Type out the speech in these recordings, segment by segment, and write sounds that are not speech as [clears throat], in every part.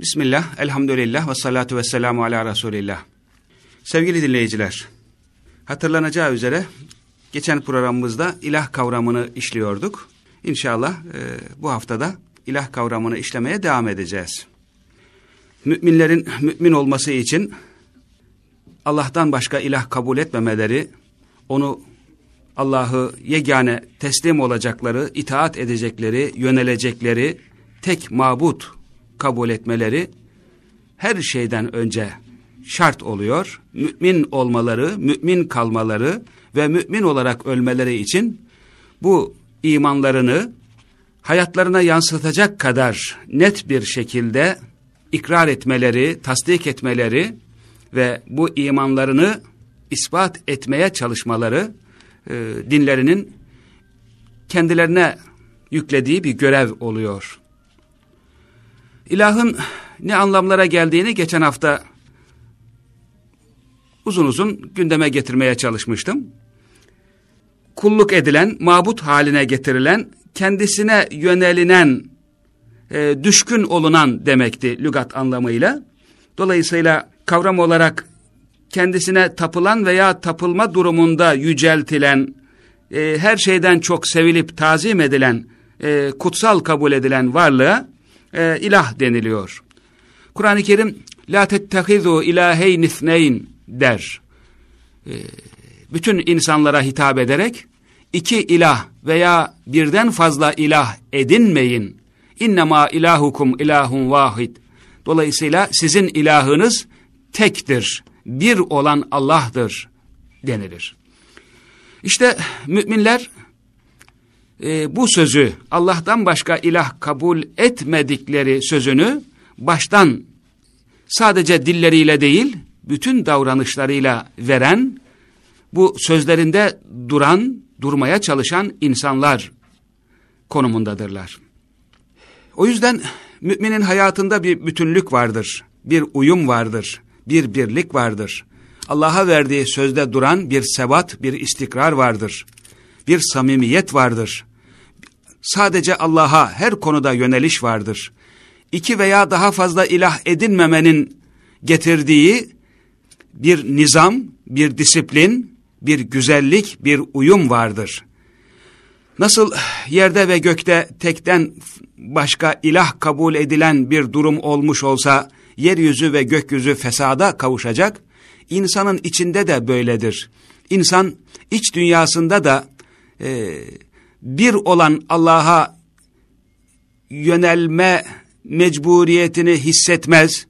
Bismillah, elhamdülillah ve salatu ve selamu ala Resulillah. Sevgili dinleyiciler, hatırlanacağı üzere geçen programımızda ilah kavramını işliyorduk. İnşallah e, bu haftada ilah kavramını işlemeye devam edeceğiz. Müminlerin mümin olması için Allah'tan başka ilah kabul etmemeleri, onu Allah'ı yegane teslim olacakları, itaat edecekleri, yönelecekleri tek mabut kabul etmeleri her şeyden önce şart oluyor. Mümin olmaları, mümin kalmaları ve mümin olarak ölmeleri için bu imanlarını hayatlarına yansıtacak kadar net bir şekilde ikrar etmeleri, tasdik etmeleri ve bu imanlarını ispat etmeye çalışmaları e, dinlerinin kendilerine yüklediği bir görev oluyor. İlahın ne anlamlara geldiğini geçen hafta uzun uzun gündeme getirmeye çalışmıştım. Kulluk edilen, mabut haline getirilen, kendisine yönelinen, e, düşkün olunan demekti lügat anlamıyla. Dolayısıyla kavram olarak kendisine tapılan veya tapılma durumunda yüceltilen, e, her şeyden çok sevilip tazim edilen, e, kutsal kabul edilen varlığa e, ilah deniliyor. Kur'an-ı Kerim la tettehizu ilaheyn ithneyn der. E, bütün insanlara hitap ederek iki ilah veya birden fazla ilah edinmeyin. İnnemâ ilahukum ilahun vahid. Dolayısıyla sizin ilahınız tektir, bir olan Allah'tır denilir. İşte müminler e, bu sözü Allah'tan başka ilah kabul etmedikleri sözünü baştan sadece dilleriyle değil bütün davranışlarıyla veren bu sözlerinde duran durmaya çalışan insanlar konumundadırlar. O yüzden müminin hayatında bir bütünlük vardır, bir uyum vardır, bir birlik vardır. Allah'a verdiği sözde duran bir sebat, bir istikrar vardır. Bir samimiyet vardır sadece Allah'a her konuda yöneliş vardır. İki veya daha fazla ilah edinmemenin getirdiği bir nizam, bir disiplin, bir güzellik, bir uyum vardır. Nasıl yerde ve gökte tekten başka ilah kabul edilen bir durum olmuş olsa, yeryüzü ve gökyüzü fesada kavuşacak, insanın içinde de böyledir. İnsan iç dünyasında da e, bir olan Allah'a yönelme mecburiyetini hissetmez,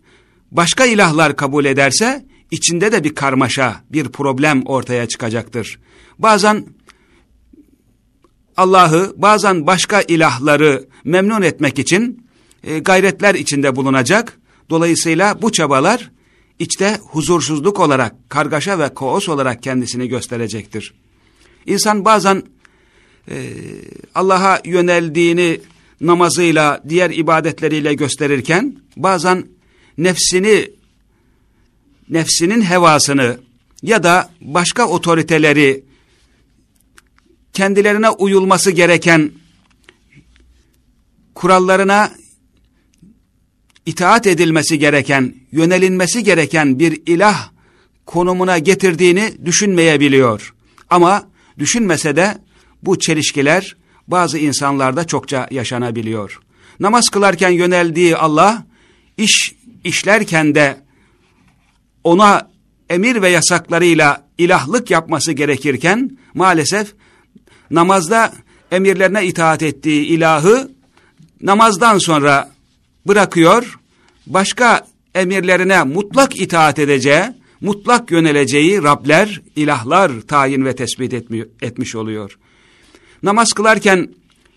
başka ilahlar kabul ederse, içinde de bir karmaşa, bir problem ortaya çıkacaktır. Bazen Allah'ı, bazen başka ilahları memnun etmek için e, gayretler içinde bulunacak. Dolayısıyla bu çabalar içte huzursuzluk olarak, kargaşa ve kaos olarak kendisini gösterecektir. İnsan bazen e, Allah'a yöneldiğini namazıyla, diğer ibadetleriyle gösterirken bazen nefsini, nefsinin hevasını ya da başka otoriteleri kendilerine uyulması gereken kurallarına itaat edilmesi gereken, yönelinmesi gereken bir ilah konumuna getirdiğini düşünmeyebiliyor. Ama düşünmese de bu çelişkiler bazı insanlarda çokça yaşanabiliyor. Namaz kılarken yöneldiği Allah, iş işlerken de ona emir ve yasaklarıyla ilahlık yapması gerekirken maalesef namazda emirlerine itaat ettiği ilahı namazdan sonra bırakıyor, başka emirlerine mutlak itaat edeceği, mutlak yöneleceği Rabler, ilahlar tayin ve tespit etmiş oluyor. Namaz kılarken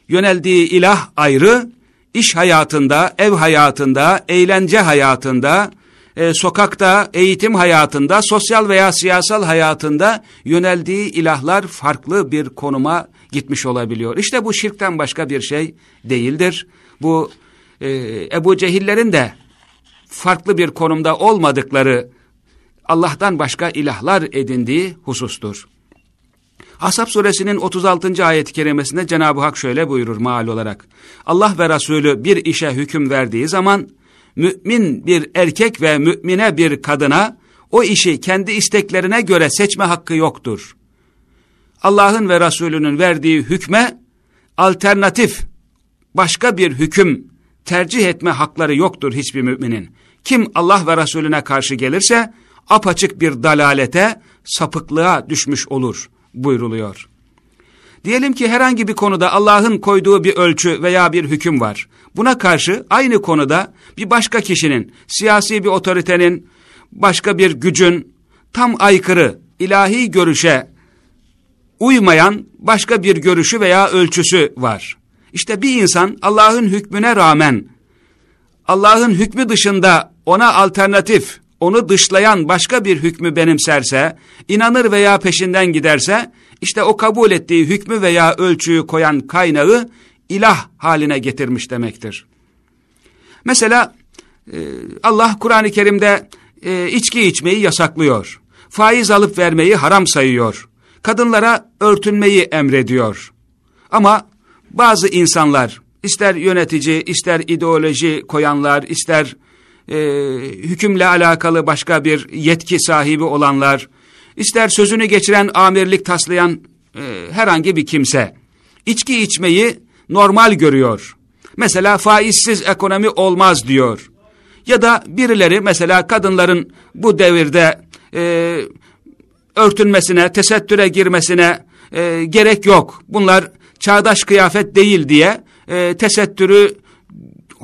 yöneldiği ilah ayrı, iş hayatında, ev hayatında, eğlence hayatında, e, sokakta, eğitim hayatında, sosyal veya siyasal hayatında yöneldiği ilahlar farklı bir konuma gitmiş olabiliyor. İşte bu şirkten başka bir şey değildir. Bu e, Ebu Cehillerin de farklı bir konumda olmadıkları Allah'tan başka ilahlar edindiği husustur. Ashab suresinin 36. ayet-i kerimesinde Cenab-ı Hak şöyle buyurur maal olarak. Allah ve Resulü bir işe hüküm verdiği zaman mümin bir erkek ve mümine bir kadına o işi kendi isteklerine göre seçme hakkı yoktur. Allah'ın ve Resulünün verdiği hükme alternatif başka bir hüküm tercih etme hakları yoktur hiçbir müminin. Kim Allah ve Resulüne karşı gelirse apaçık bir dalalete, sapıklığa düşmüş olur buyruluyor. Diyelim ki herhangi bir konuda Allah'ın koyduğu bir ölçü veya bir hüküm var. Buna karşı aynı konuda bir başka kişinin, siyasi bir otoritenin, başka bir gücün tam aykırı ilahi görüşe uymayan başka bir görüşü veya ölçüsü var. İşte bir insan Allah'ın hükmüne rağmen Allah'ın hükmü dışında ona alternatif, onu dışlayan başka bir hükmü benimserse, inanır veya peşinden giderse, işte o kabul ettiği hükmü veya ölçüyü koyan kaynağı ilah haline getirmiş demektir. Mesela e, Allah Kur'an-ı Kerim'de e, içki içmeyi yasaklıyor. Faiz alıp vermeyi haram sayıyor. Kadınlara örtünmeyi emrediyor. Ama bazı insanlar ister yönetici, ister ideoloji koyanlar, ister e, hükümle alakalı başka bir yetki sahibi olanlar, ister sözünü geçiren amirlik taslayan e, herhangi bir kimse, içki içmeyi normal görüyor. Mesela faizsiz ekonomi olmaz diyor. Ya da birileri mesela kadınların bu devirde e, örtünmesine, tesettüre girmesine e, gerek yok. Bunlar çağdaş kıyafet değil diye e, tesettürü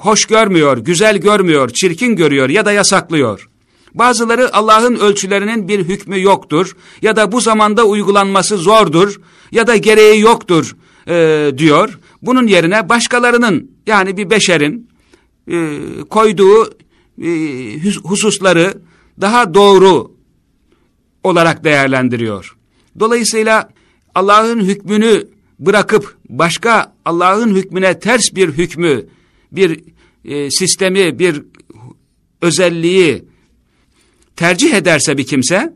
hoş görmüyor, güzel görmüyor, çirkin görüyor ya da yasaklıyor. Bazıları Allah'ın ölçülerinin bir hükmü yoktur ya da bu zamanda uygulanması zordur ya da gereği yoktur e, diyor. Bunun yerine başkalarının yani bir beşerin e, koyduğu e, hususları daha doğru olarak değerlendiriyor. Dolayısıyla Allah'ın hükmünü bırakıp başka Allah'ın hükmüne ters bir hükmü, bir e, sistemi, bir özelliği tercih ederse bir kimse,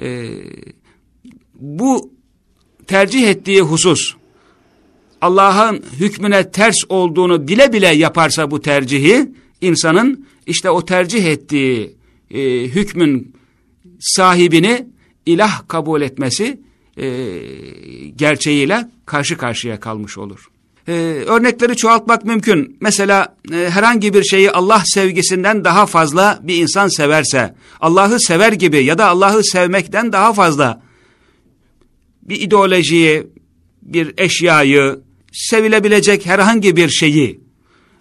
e, bu tercih ettiği husus, Allah'ın hükmüne ters olduğunu bile bile yaparsa bu tercihi, insanın işte o tercih ettiği e, hükmün sahibini ilah kabul etmesi e, gerçeğiyle karşı karşıya kalmış olur. Ee, örnekleri çoğaltmak mümkün. Mesela e, herhangi bir şeyi Allah sevgisinden daha fazla bir insan severse, Allah'ı sever gibi ya da Allah'ı sevmekten daha fazla bir ideolojiyi, bir eşyayı, sevilebilecek herhangi bir şeyi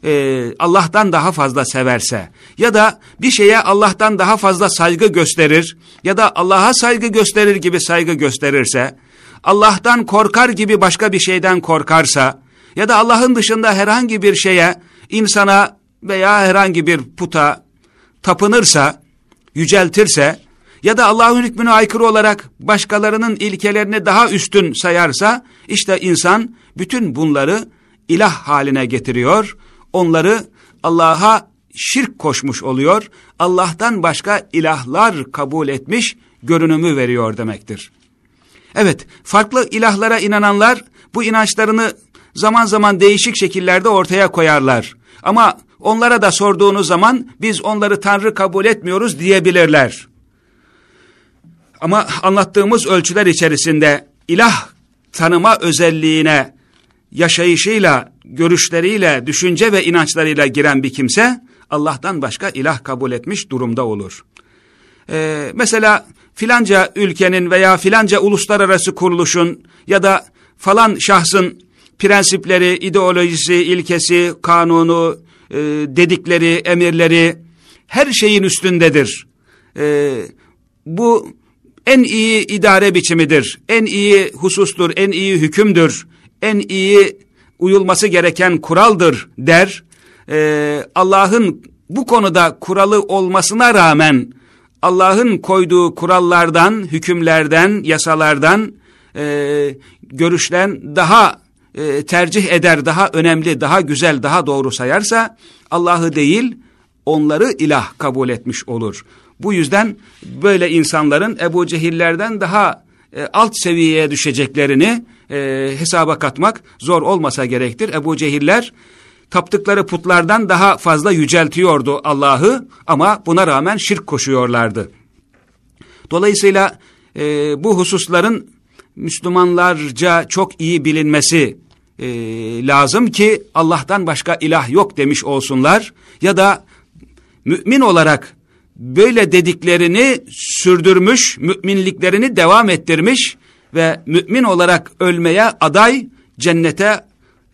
e, Allah'tan daha fazla severse ya da bir şeye Allah'tan daha fazla saygı gösterir ya da Allah'a saygı gösterir gibi saygı gösterirse, Allah'tan korkar gibi başka bir şeyden korkarsa ya da Allah'ın dışında herhangi bir şeye, insana veya herhangi bir puta tapınırsa, yüceltirse ya da Allah'ın hükmüne aykırı olarak başkalarının ilkelerini daha üstün sayarsa, işte insan bütün bunları ilah haline getiriyor, onları Allah'a şirk koşmuş oluyor, Allah'tan başka ilahlar kabul etmiş görünümü veriyor demektir. Evet, farklı ilahlara inananlar bu inançlarını zaman zaman değişik şekillerde ortaya koyarlar. Ama onlara da sorduğunuz zaman biz onları Tanrı kabul etmiyoruz diyebilirler. Ama anlattığımız ölçüler içerisinde ilah tanıma özelliğine yaşayışıyla, görüşleriyle, düşünce ve inançlarıyla giren bir kimse Allah'tan başka ilah kabul etmiş durumda olur. Ee, mesela filanca ülkenin veya filanca uluslararası kuruluşun ya da falan şahsın prensipleri, ideolojisi, ilkesi, kanunu, e, dedikleri, emirleri her şeyin üstündedir. E, bu en iyi idare biçimidir, en iyi husustur, en iyi hükümdür, en iyi uyulması gereken kuraldır der. E, Allah'ın bu konuda kuralı olmasına rağmen Allah'ın koyduğu kurallardan, hükümlerden, yasalardan, e, görüşten daha e, tercih eder, daha önemli, daha güzel, daha doğru sayarsa Allah'ı değil onları ilah kabul etmiş olur. Bu yüzden böyle insanların Ebu Cehillerden daha e, alt seviyeye düşeceklerini e, hesaba katmak zor olmasa gerektir. Ebu Cehiller taptıkları putlardan daha fazla yüceltiyordu Allah'ı ama buna rağmen şirk koşuyorlardı. Dolayısıyla e, bu hususların Müslümanlarca çok iyi bilinmesi e, lazım ki Allah'tan başka ilah yok demiş olsunlar ya da mümin olarak böyle dediklerini sürdürmüş, müminliklerini devam ettirmiş ve mümin olarak ölmeye aday cennete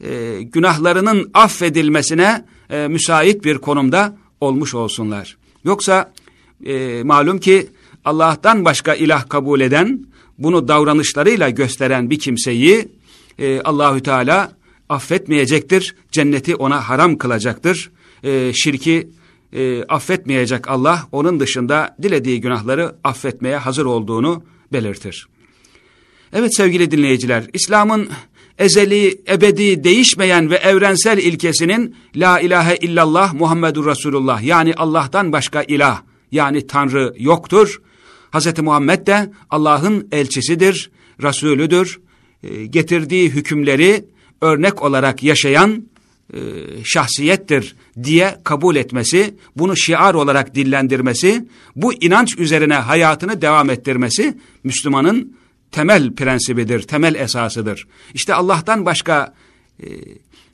e, günahlarının affedilmesine e, müsait bir konumda olmuş olsunlar. Yoksa e, malum ki Allah'tan başka ilah kabul eden, bunu davranışlarıyla gösteren bir kimseyi e, Allahü Teala affetmeyecektir. Cenneti ona haram kılacaktır. E, şirki e, affetmeyecek Allah onun dışında dilediği günahları affetmeye hazır olduğunu belirtir. Evet sevgili dinleyiciler, İslam'ın ezeli, ebedi, değişmeyen ve evrensel ilkesinin La ilahe illallah Muhammedur Resulullah yani Allah'tan başka ilah yani Tanrı yoktur. Hz. Muhammed de Allah'ın elçisidir, Resulüdür. E, getirdiği hükümleri örnek olarak yaşayan e, şahsiyettir diye kabul etmesi, bunu şiar olarak dillendirmesi, bu inanç üzerine hayatını devam ettirmesi Müslümanın temel prensibidir, temel esasıdır. İşte Allah'tan başka e,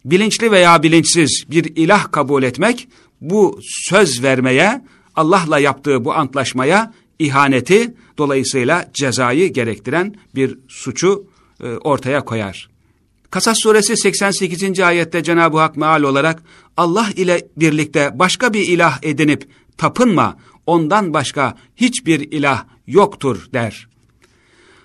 bilinçli veya bilinçsiz bir ilah kabul etmek, bu söz vermeye, Allah'la yaptığı bu antlaşmaya ihaneti, dolayısıyla cezayı gerektiren bir suçu e, ortaya koyar. Kasas suresi 88. ayette Cenab-ı Hak meal olarak Allah ile birlikte başka bir ilah edinip tapınma, ondan başka hiçbir ilah yoktur der.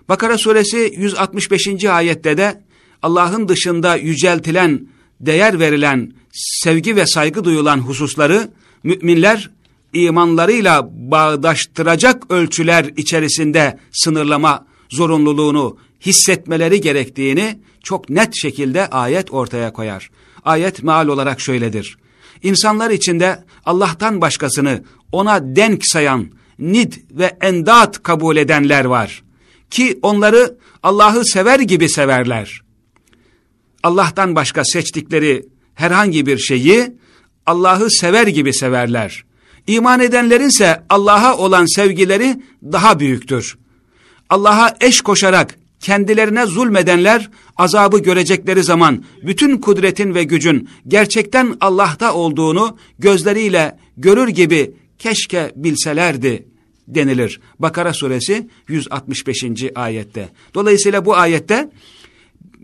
Bakara suresi 165. ayette de Allah'ın dışında yüceltilen, değer verilen, sevgi ve saygı duyulan hususları müminler imanlarıyla bağdaştıracak ölçüler içerisinde sınırlama zorunluluğunu hissetmeleri gerektiğini çok net şekilde ayet ortaya koyar. Ayet meal olarak şöyledir. İnsanlar içinde Allah'tan başkasını ona denk sayan, nid ve endat kabul edenler var. Ki onları Allah'ı sever gibi severler. Allah'tan başka seçtikleri herhangi bir şeyi Allah'ı sever gibi severler. İman edenlerin ise Allah'a olan sevgileri daha büyüktür. Allah'a eş koşarak kendilerine zulmedenler azabı görecekleri zaman bütün kudretin ve gücün gerçekten Allah'ta olduğunu gözleriyle görür gibi keşke bilselerdi denilir. Bakara suresi 165. ayette. Dolayısıyla bu ayette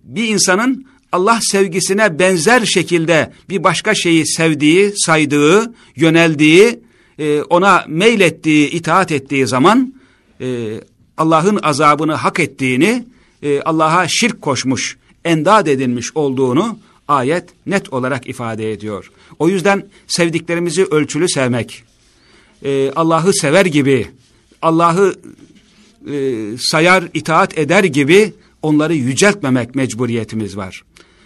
bir insanın Allah sevgisine benzer şekilde bir başka şeyi sevdiği, saydığı, yöneldiği, e, ona meylettiği, itaat ettiği zaman e, Allah'ın azabını hak ettiğini, e, Allah'a şirk koşmuş, endad edinmiş olduğunu ayet net olarak ifade ediyor. O yüzden sevdiklerimizi ölçülü sevmek, e, Allah'ı sever gibi, Allah'ı e, sayar, itaat eder gibi onları yüceltmemek mecburiyetimiz var.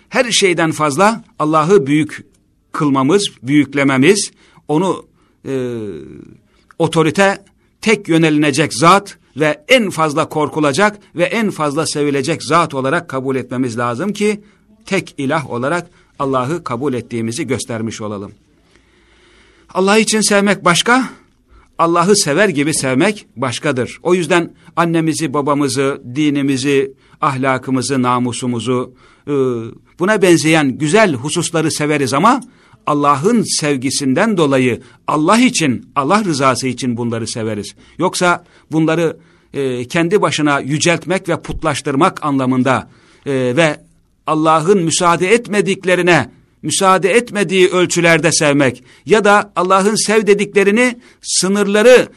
Her şeyden fazla Allah'ı büyük kılmamız, büyüklememiz, onu e, otorite, tek yönelinecek zat ve en fazla korkulacak ve en fazla sevilecek zat olarak kabul etmemiz lazım ki tek ilah olarak Allah'ı kabul ettiğimizi göstermiş olalım. Allah için sevmek başka, Allah'ı sever gibi sevmek başkadır. O yüzden annemizi, babamızı, dinimizi, ahlakımızı, namusumuzu, e, buna benzeyen güzel hususları severiz ama Allah'ın sevgisinden dolayı Allah için, Allah rızası için bunları severiz. Yoksa bunları e, kendi başına yüceltmek ve putlaştırmak anlamında e, ve Allah'ın müsaade etmediklerine müsaade etmediği ölçülerde sevmek ya da Allah'ın sev dediklerini sınırları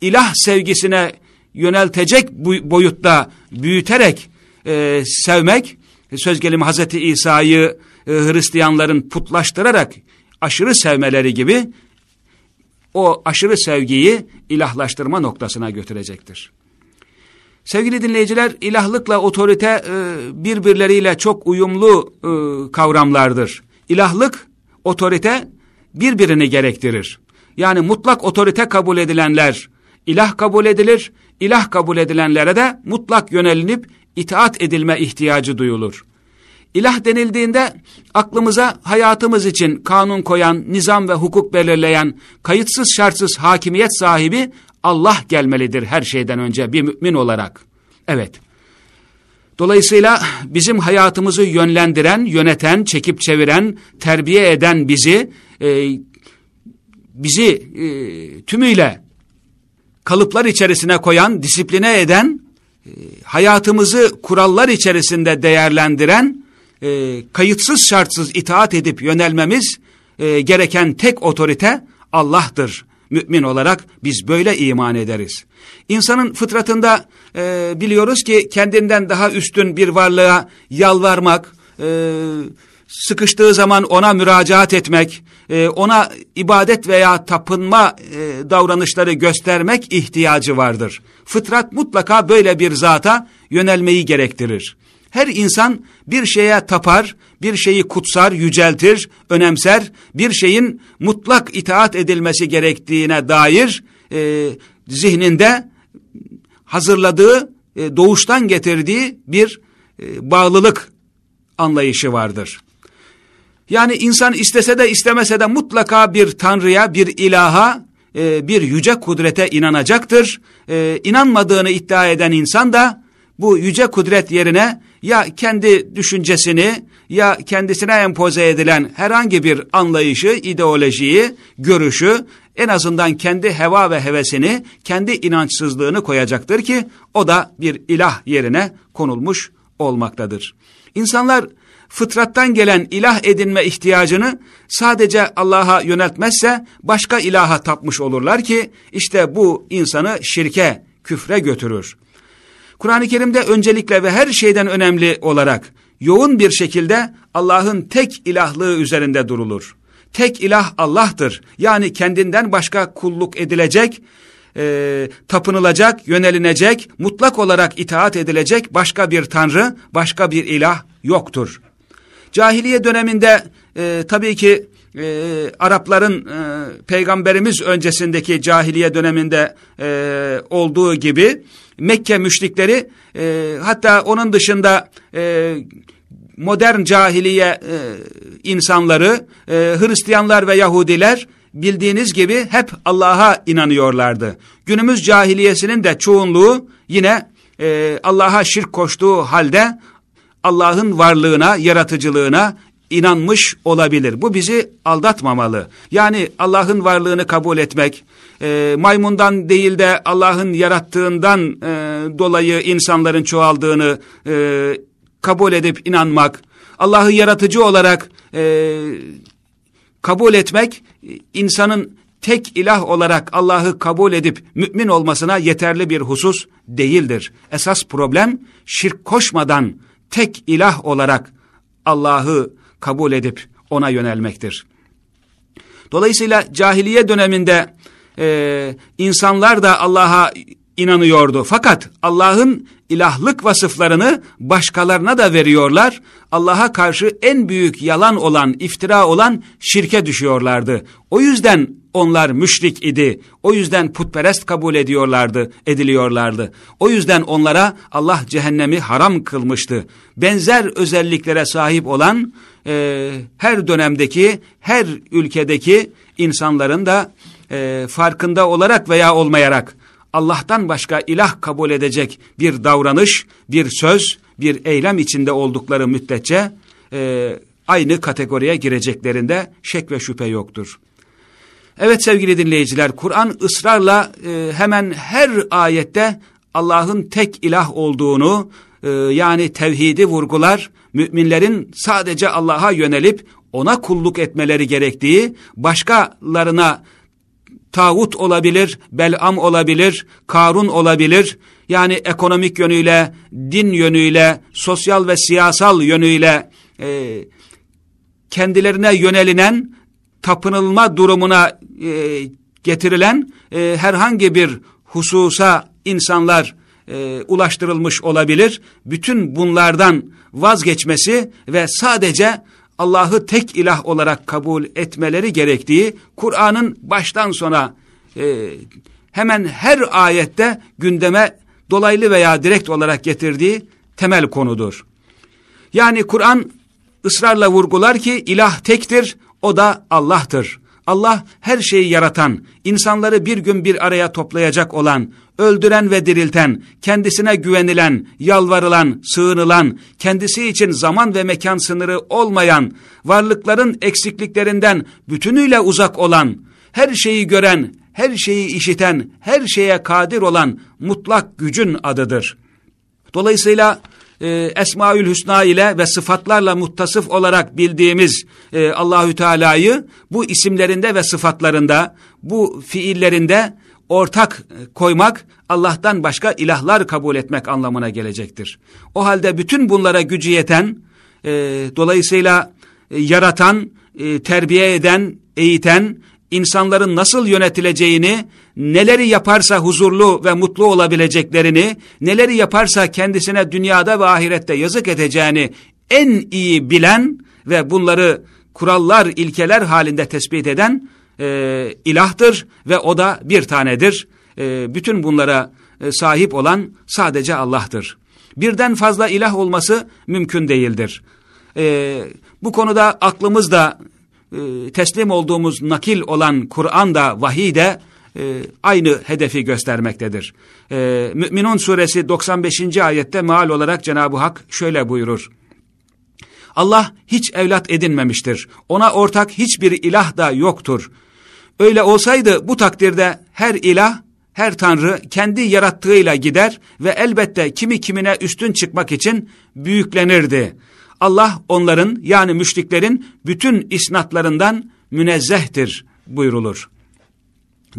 ilah sevgisine yöneltecek boyutta büyüterek e, sevmek, söz gelimi Hazreti İsa'yı e, Hristiyanların putlaştırarak aşırı sevmeleri gibi o aşırı sevgiyi ilahlaştırma noktasına götürecektir. Sevgili dinleyiciler, ilahlıkla otorite e, birbirleriyle çok uyumlu e, kavramlardır. İlahlık, otorite birbirini gerektirir. Yani mutlak otorite kabul edilenler ilah kabul edilir, ilah kabul edilenlere de mutlak yönelinip itaat edilme ihtiyacı duyulur. İlah denildiğinde aklımıza hayatımız için kanun koyan, nizam ve hukuk belirleyen, kayıtsız şartsız hakimiyet sahibi Allah gelmelidir her şeyden önce bir mümin olarak. Evet. Dolayısıyla bizim hayatımızı yönlendiren, yöneten, çekip çeviren, terbiye eden bizi, e, bizi e, tümüyle kalıplar içerisine koyan, disipline eden, e, hayatımızı kurallar içerisinde değerlendiren, e, kayıtsız şartsız itaat edip yönelmemiz e, gereken tek otorite Allah'tır. Mümin olarak biz böyle iman ederiz. İnsanın fıtratında e, biliyoruz ki kendinden daha üstün bir varlığa yalvarmak, e, sıkıştığı zaman ona müracaat etmek, e, ona ibadet veya tapınma e, davranışları göstermek ihtiyacı vardır. Fıtrat mutlaka böyle bir zata yönelmeyi gerektirir. Her insan bir şeye tapar, bir şeyi kutsar, yüceltir, önemser, bir şeyin mutlak itaat edilmesi gerektiğine dair e, zihninde hazırladığı, e, doğuştan getirdiği bir e, bağlılık anlayışı vardır. Yani insan istese de istemese de mutlaka bir tanrıya, bir ilaha, e, bir yüce kudrete inanacaktır. E, inanmadığını iddia eden insan da bu yüce kudret yerine ya kendi düşüncesini ya kendisine empoze edilen herhangi bir anlayışı, ideolojiyi, görüşü en azından kendi heva ve hevesini, kendi inançsızlığını koyacaktır ki o da bir ilah yerine konulmuş olmaktadır. İnsanlar fıtrattan gelen ilah edinme ihtiyacını sadece Allah'a yöneltmezse başka ilaha tapmış olurlar ki işte bu insanı şirke, küfre götürür. Kur'an-ı Kerim'de öncelikle ve her şeyden önemli olarak yoğun bir şekilde Allah'ın tek ilahlığı üzerinde durulur. Tek ilah Allah'tır. Yani kendinden başka kulluk edilecek, e, tapınılacak, yönelinecek, mutlak olarak itaat edilecek başka bir tanrı, başka bir ilah yoktur. Cahiliye döneminde e, tabii ki e, Arapların e, peygamberimiz öncesindeki cahiliye döneminde e, olduğu gibi Mekke müşrikleri e, hatta onun dışında e, modern cahiliye e, insanları e, Hristiyanlar ve Yahudiler bildiğiniz gibi hep Allah'a inanıyorlardı. Günümüz cahiliyesinin de çoğunluğu yine e, Allah'a şirk koştuğu halde Allah'ın varlığına, yaratıcılığına inanmış olabilir. Bu bizi aldatmamalı. Yani Allah'ın varlığını kabul etmek, e, maymundan değil de Allah'ın yarattığından e, dolayı insanların çoğaldığını e, kabul edip inanmak, Allah'ı yaratıcı olarak e, kabul etmek, insanın tek ilah olarak Allah'ı kabul edip mümin olmasına yeterli bir husus değildir. Esas problem şirk koşmadan tek ilah olarak Allah'ı kabul edip ona yönelmektir. Dolayısıyla cahiliye döneminde e, insanlar da Allah'a inanıyordu. Fakat Allah'ın ilahlık vasıflarını başkalarına da veriyorlar. Allah'a karşı en büyük yalan olan, iftira olan şirke düşüyorlardı. O yüzden onlar müşrik idi. O yüzden putperest kabul ediyorlardı, ediliyorlardı. O yüzden onlara Allah cehennemi haram kılmıştı. Benzer özelliklere sahip olan e, her dönemdeki, her ülkedeki insanların da e, farkında olarak veya olmayarak Allah'tan başka ilah kabul edecek bir davranış, bir söz, bir eylem içinde oldukları müddetçe e, aynı kategoriye gireceklerinde şek ve şüphe yoktur. Evet sevgili dinleyiciler, Kur'an ısrarla e, hemen her ayette Allah'ın tek ilah olduğunu, e, yani tevhidi vurgular, müminlerin sadece Allah'a yönelip ona kulluk etmeleri gerektiği, başkalarına tağut olabilir, Belam olabilir, Karun olabilir. Yani ekonomik yönüyle, din yönüyle, sosyal ve siyasal yönüyle e, kendilerine yönelinen, tapınılma durumuna e, getirilen e, herhangi bir hususa insanlar e, ulaştırılmış olabilir. Bütün bunlardan vazgeçmesi ve sadece Allah'ı tek ilah olarak kabul etmeleri gerektiği Kur'an'ın baştan sona e, hemen her ayette gündeme dolaylı veya direkt olarak getirdiği temel konudur. Yani Kur'an ısrarla vurgular ki ilah tektir, o da Allah'tır. Allah her şeyi yaratan, insanları bir gün bir araya toplayacak olan, öldüren ve dirilten, kendisine güvenilen, yalvarılan, sığınılan, kendisi için zaman ve mekan sınırı olmayan, varlıkların eksikliklerinden bütünüyle uzak olan, her şeyi gören, her şeyi işiten, her şeye kadir olan mutlak gücün adıdır. Dolayısıyla e, Esmaül Hüsna ile ve sıfatlarla muttasıf olarak bildiğimiz e, Allahü Teala'yı bu isimlerinde ve sıfatlarında, bu fiillerinde ortak koymak Allah'tan başka ilahlar kabul etmek anlamına gelecektir. O halde bütün bunlara gücü yeten, e, dolayısıyla e, yaratan, e, terbiye eden, eğiten, insanların nasıl yönetileceğini, neleri yaparsa huzurlu ve mutlu olabileceklerini, neleri yaparsa kendisine dünyada ve ahirette yazık edeceğini en iyi bilen ve bunları kurallar, ilkeler halinde tespit eden e, ilahtır ve o da bir tanedir. E, bütün bunlara e, sahip olan sadece Allah'tır. Birden fazla ilah olması mümkün değildir. E, bu konuda aklımızda e, teslim olduğumuz nakil olan Kur'an da vahiy de e, aynı hedefi göstermektedir. E, Mü'minun suresi 95. ayette meal olarak Cenab-ı Hak şöyle buyurur. Allah hiç evlat edinmemiştir. Ona ortak hiçbir ilah da yoktur. Öyle olsaydı bu takdirde her ilah, her tanrı kendi yarattığıyla gider ve elbette kimi kimine üstün çıkmak için büyüklenirdi. Allah onların yani müşriklerin bütün isnatlarından münezzehtir buyrulur.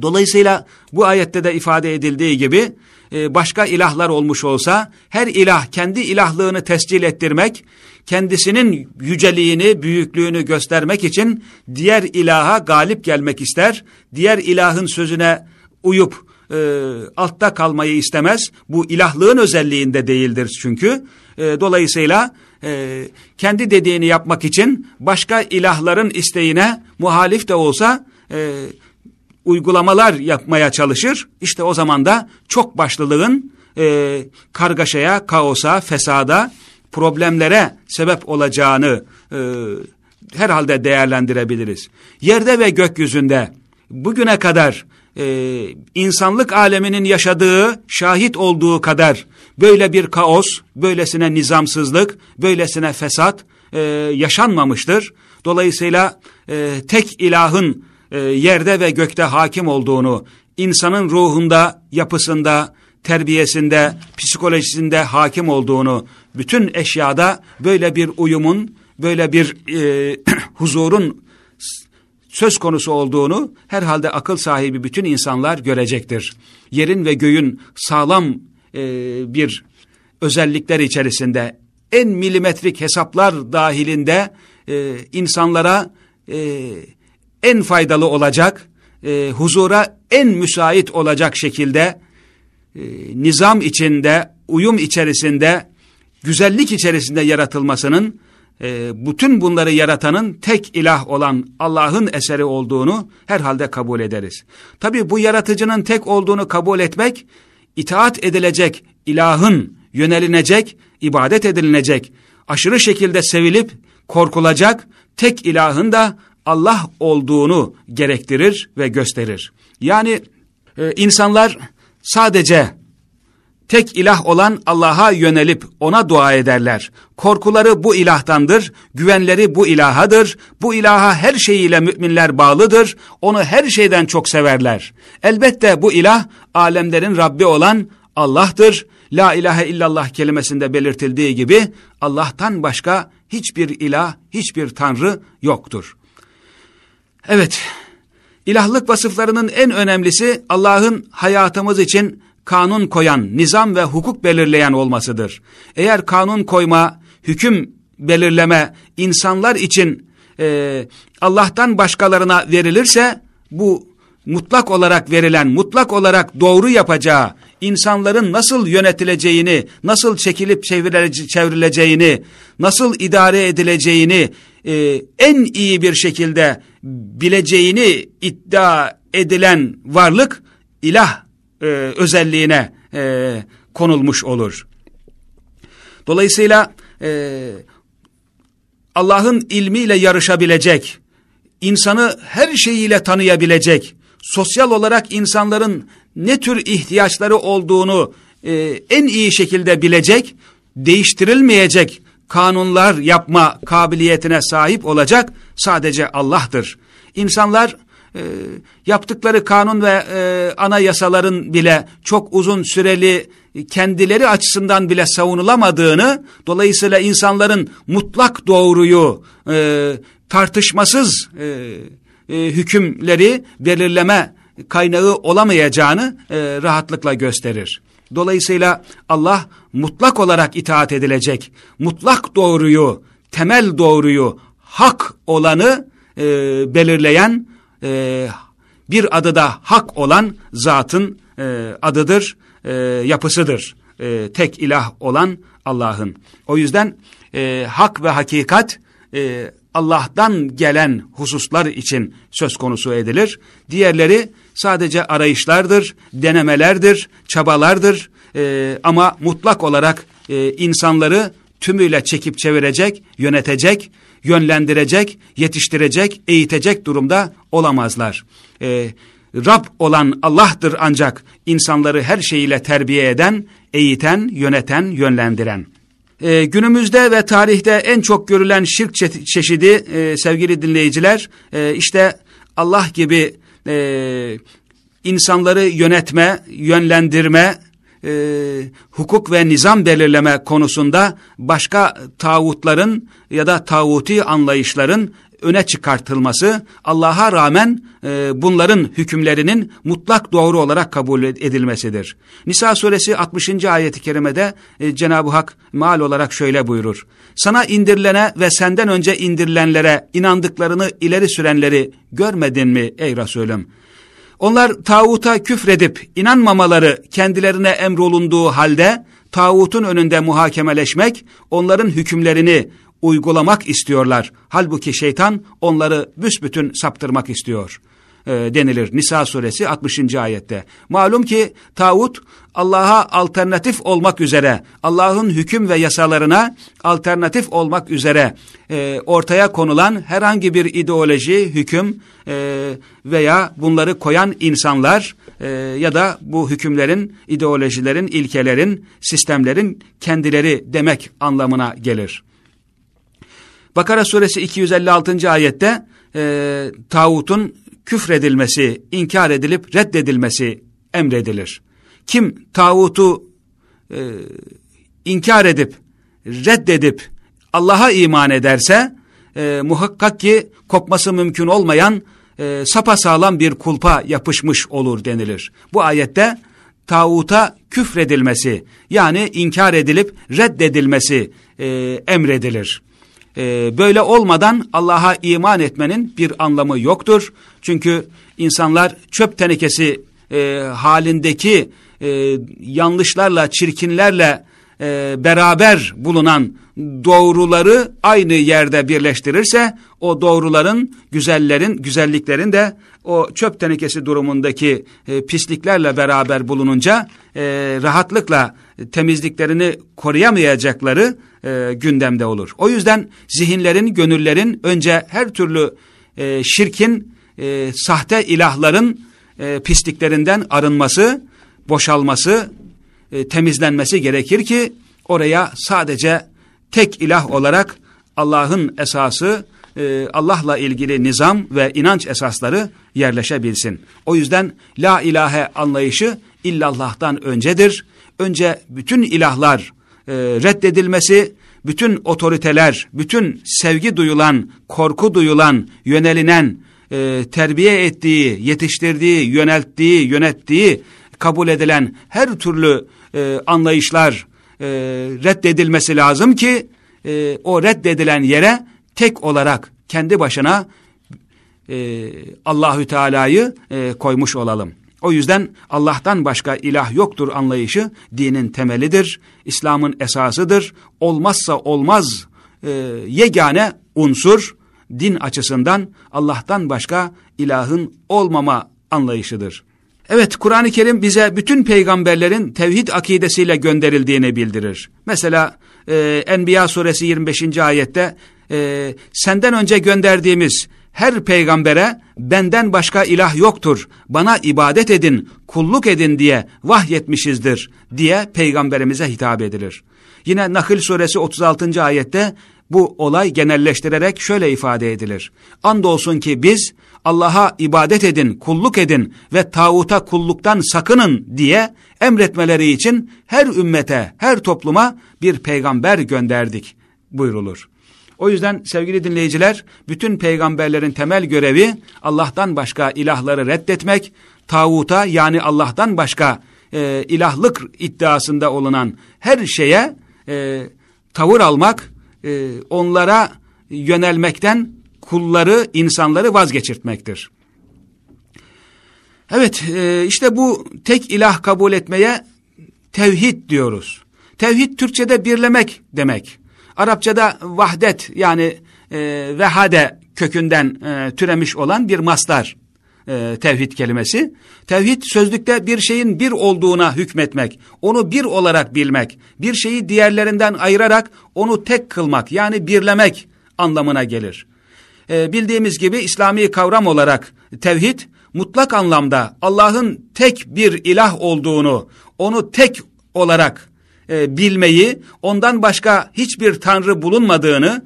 Dolayısıyla bu ayette de ifade edildiği gibi e, başka ilahlar olmuş olsa her ilah kendi ilahlığını tescil ettirmek, kendisinin yüceliğini, büyüklüğünü göstermek için diğer ilaha galip gelmek ister, diğer ilahın sözüne uyup e, altta kalmayı istemez. Bu ilahlığın özelliğinde değildir çünkü. E, dolayısıyla e, kendi dediğini yapmak için başka ilahların isteğine muhalif de olsa e, uygulamalar yapmaya çalışır. İşte o zaman da çok başlılığın e, kargaşaya, kaosa, fesada, problemlere sebep olacağını e, herhalde değerlendirebiliriz. Yerde ve gökyüzünde bugüne kadar e, insanlık aleminin yaşadığı, şahit olduğu kadar böyle bir kaos, böylesine nizamsızlık, böylesine fesat e, yaşanmamıştır. Dolayısıyla e, tek ilahın e, yerde ve gökte hakim olduğunu, insanın ruhunda, yapısında, terbiyesinde, psikolojisinde hakim olduğunu, bütün eşyada böyle bir uyumun, böyle bir e, [clears throat] huzurun söz konusu olduğunu herhalde akıl sahibi bütün insanlar görecektir. Yerin ve göğün sağlam e, bir özellikler içerisinde en milimetrik hesaplar dahilinde e, insanlara e, en faydalı olacak, e, huzura en müsait olacak şekilde e, nizam içinde, uyum içerisinde, güzellik içerisinde yaratılmasının e, bütün bunları yaratanın tek ilah olan Allah'ın eseri olduğunu herhalde kabul ederiz. Tabi bu yaratıcının tek olduğunu kabul etmek, itaat edilecek ilahın yönelinecek, ibadet edilinecek, aşırı şekilde sevilip korkulacak tek ilahın da Allah olduğunu gerektirir ve gösterir. Yani e, insanlar sadece tek ilah olan Allah'a yönelip ona dua ederler. Korkuları bu ilahtandır, güvenleri bu ilahadır. Bu ilaha her şeyiyle müminler bağlıdır. Onu her şeyden çok severler. Elbette bu ilah alemlerin Rabbi olan Allah'tır. La ilahe illallah kelimesinde belirtildiği gibi Allah'tan başka hiçbir ilah, hiçbir tanrı yoktur. Evet, ilahlık vasıflarının en önemlisi Allah'ın hayatımız için kanun koyan, nizam ve hukuk belirleyen olmasıdır. Eğer kanun koyma, hüküm belirleme insanlar için e, Allah'tan başkalarına verilirse bu mutlak olarak verilen, mutlak olarak doğru yapacağı, insanların nasıl yönetileceğini, nasıl çekilip çevrileceğini, nasıl idare edileceğini e, en iyi bir şekilde bileceğini iddia edilen varlık ilah e, özelliğine e, konulmuş olur. Dolayısıyla e, Allah'ın ilmiyle yarışabilecek, insanı her şeyiyle tanıyabilecek, sosyal olarak insanların ne tür ihtiyaçları olduğunu e, en iyi şekilde bilecek, değiştirilmeyecek kanunlar yapma kabiliyetine sahip olacak sadece Allah'tır. İnsanlar e, yaptıkları kanun ve e, anayasaların bile çok uzun süreli kendileri açısından bile savunulamadığını, dolayısıyla insanların mutlak doğruyu e, tartışmasız e, e, hükümleri belirleme kaynağı olamayacağını e, rahatlıkla gösterir. Dolayısıyla Allah mutlak olarak itaat edilecek, mutlak doğruyu, temel doğruyu, hak olanı e, belirleyen, e, bir adı da hak olan zatın e, adıdır, e, yapısıdır. E, tek ilah olan Allah'ın. O yüzden e, hak ve hakikat e, Allah'tan gelen hususlar için söz konusu edilir. Diğerleri sadece arayışlardır, denemelerdir, çabalardır e, ama mutlak olarak e, insanları tümüyle çekip çevirecek, yönetecek, yönlendirecek, yetiştirecek, eğitecek durumda olamazlar. E, Rab olan Allah'tır ancak insanları her şeyiyle terbiye eden, eğiten, yöneten, yönlendiren. E, günümüzde ve tarihte en çok görülen şirk çe çeşidi e, sevgili dinleyiciler e, işte Allah gibi e, insanları yönetme, yönlendirme, e, hukuk ve nizam belirleme konusunda başka tağutların ya da tağuti anlayışların öne çıkartılması Allah'a rağmen e, bunların hükümlerinin mutlak doğru olarak kabul edilmesidir. Nisa suresi 60. ayeti kerimede e, Cenab-ı Hak mal olarak şöyle buyurur. Sana indirilene ve senden önce indirilenlere inandıklarını ileri sürenleri görmedin mi ey Resulüm? Onlar tağuta küfredip inanmamaları kendilerine emrolunduğu halde tağutun önünde muhakemeleşmek, onların hükümlerini uygulamak istiyorlar. Halbuki şeytan onları büsbütün saptırmak istiyor e, denilir Nisa suresi 60. ayette. Malum ki tağut Allah'a alternatif olmak üzere, Allah'ın hüküm ve yasalarına alternatif olmak üzere e, ortaya konulan herhangi bir ideoloji, hüküm e, veya bunları koyan insanlar e, ya da bu hükümlerin, ideolojilerin, ilkelerin, sistemlerin kendileri demek anlamına gelir. Bakara suresi 256. ayette e, tağutun küfredilmesi, inkar edilip reddedilmesi emredilir. Kim tağutu e, inkar edip, reddedip Allah'a iman ederse e, muhakkak ki kopması mümkün olmayan e, sapasağlam bir kulpa yapışmış olur denilir. Bu ayette tağuta küfredilmesi yani inkar edilip reddedilmesi e, emredilir. E, böyle olmadan Allah'a iman etmenin bir anlamı yoktur. Çünkü insanlar çöp tenekesi e, halindeki e, yanlışlarla, çirkinlerle e, beraber bulunan doğruları aynı yerde birleştirirse o doğruların, güzellerin, güzelliklerin de o çöp tenekesi durumundaki e, pisliklerle beraber bulununca e, rahatlıkla temizliklerini koruyamayacakları e, gündemde olur. O yüzden zihinlerin, gönüllerin önce her türlü e, şirkin, e, sahte ilahların e, pisliklerinden arınması, boşalması, e, temizlenmesi gerekir ki oraya sadece tek ilah olarak Allah'ın esası, e, Allah'la ilgili nizam ve inanç esasları yerleşebilsin. O yüzden la ilahe anlayışı illallah'tan öncedir. Önce bütün ilahlar e, reddedilmesi, bütün otoriteler, bütün sevgi duyulan, korku duyulan, yönelinen, e, terbiye ettiği, yetiştirdiği, yönelttiği, yönettiği, kabul edilen her türlü e, anlayışlar e, reddedilmesi lazım ki e, o reddedilen yere tek olarak kendi başına e, Allahü Teala'yı e, koymuş olalım. O yüzden Allah'tan başka ilah yoktur anlayışı dinin temelidir, İslam'ın esasıdır. Olmazsa olmaz e, yegane unsur din açısından Allah'tan başka ilahın olmama anlayışıdır. Evet Kur'an-ı Kerim bize bütün peygamberlerin tevhid akidesiyle gönderildiğini bildirir. Mesela e, Enbiya suresi 25. ayette e, senden önce gönderdiğimiz her peygambere benden başka ilah yoktur, bana ibadet edin, kulluk edin diye vahyetmişizdir diye peygamberimize hitap edilir. Yine Nahl suresi 36. ayette bu olay genelleştirerek şöyle ifade edilir. Andolsun ki biz Allah'a ibadet edin, kulluk edin ve tağuta kulluktan sakının diye emretmeleri için her ümmete, her topluma bir peygamber gönderdik buyrulur. O yüzden sevgili dinleyiciler, bütün peygamberlerin temel görevi Allah'tan başka ilahları reddetmek, tağuta yani Allah'tan başka e, ilahlık iddiasında olunan her şeye e, tavır almak, e, onlara yönelmekten kulları, insanları vazgeçirtmektir. Evet, e, işte bu tek ilah kabul etmeye tevhid diyoruz. Tevhid Türkçe'de birlemek demek. Arapçada vahdet yani e, vehade kökünden e, türemiş olan bir mastar e, tevhid kelimesi. Tevhid sözlükte bir şeyin bir olduğuna hükmetmek, onu bir olarak bilmek, bir şeyi diğerlerinden ayırarak onu tek kılmak yani birlemek anlamına gelir. E, bildiğimiz gibi İslami kavram olarak tevhid mutlak anlamda Allah'ın tek bir ilah olduğunu, onu tek olarak e, bilmeyi, ondan başka hiçbir tanrı bulunmadığını,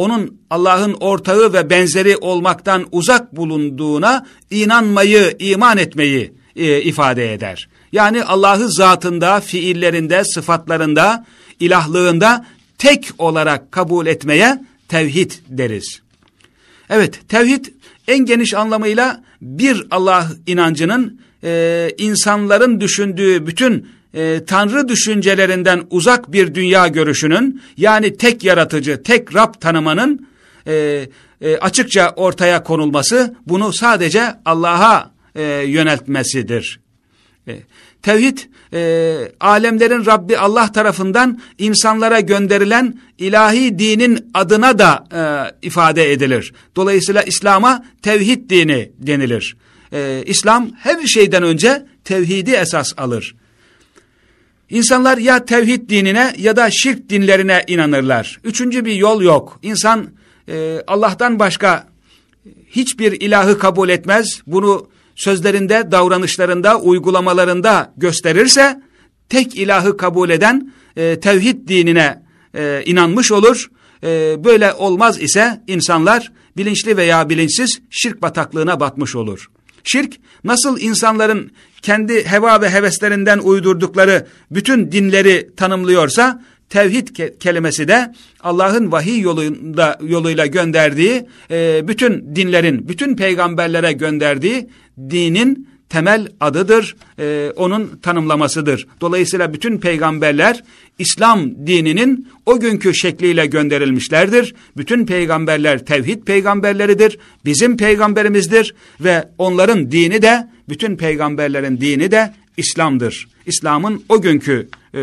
onun Allah'ın ortağı ve benzeri olmaktan uzak bulunduğuna inanmayı, iman etmeyi e, ifade eder. Yani Allah'ı zatında, fiillerinde, sıfatlarında, ilahlığında tek olarak kabul etmeye tevhid deriz. Evet, tevhid en geniş anlamıyla bir Allah inancının e, insanların düşündüğü bütün e, Tanrı düşüncelerinden uzak bir dünya görüşünün yani tek yaratıcı, tek Rab tanımanın e, e, açıkça ortaya konulması bunu sadece Allah'a e, yöneltmesidir. E, tevhid e, alemlerin Rabbi Allah tarafından insanlara gönderilen ilahi dinin adına da e, ifade edilir. Dolayısıyla İslam'a tevhid dini denilir. E, İslam her şeyden önce tevhidi esas alır. İnsanlar ya tevhid dinine ya da şirk dinlerine inanırlar. Üçüncü bir yol yok. İnsan e, Allah'tan başka hiçbir ilahı kabul etmez. Bunu sözlerinde, davranışlarında, uygulamalarında gösterirse tek ilahı kabul eden e, tevhid dinine e, inanmış olur. E, böyle olmaz ise insanlar bilinçli veya bilinçsiz şirk bataklığına batmış olur. Şirk nasıl insanların kendi heva ve heveslerinden uydurdukları bütün dinleri tanımlıyorsa tevhid ke kelimesi de Allah'ın vahiy yolunda, yoluyla gönderdiği e, bütün dinlerin, bütün peygamberlere gönderdiği dinin temel adıdır, e, onun tanımlamasıdır. Dolayısıyla bütün peygamberler İslam dininin o günkü şekliyle gönderilmişlerdir. Bütün peygamberler tevhid peygamberleridir, bizim peygamberimizdir ve onların dini de, bütün peygamberlerin dini de İslam'dır. İslam'ın o günkü e,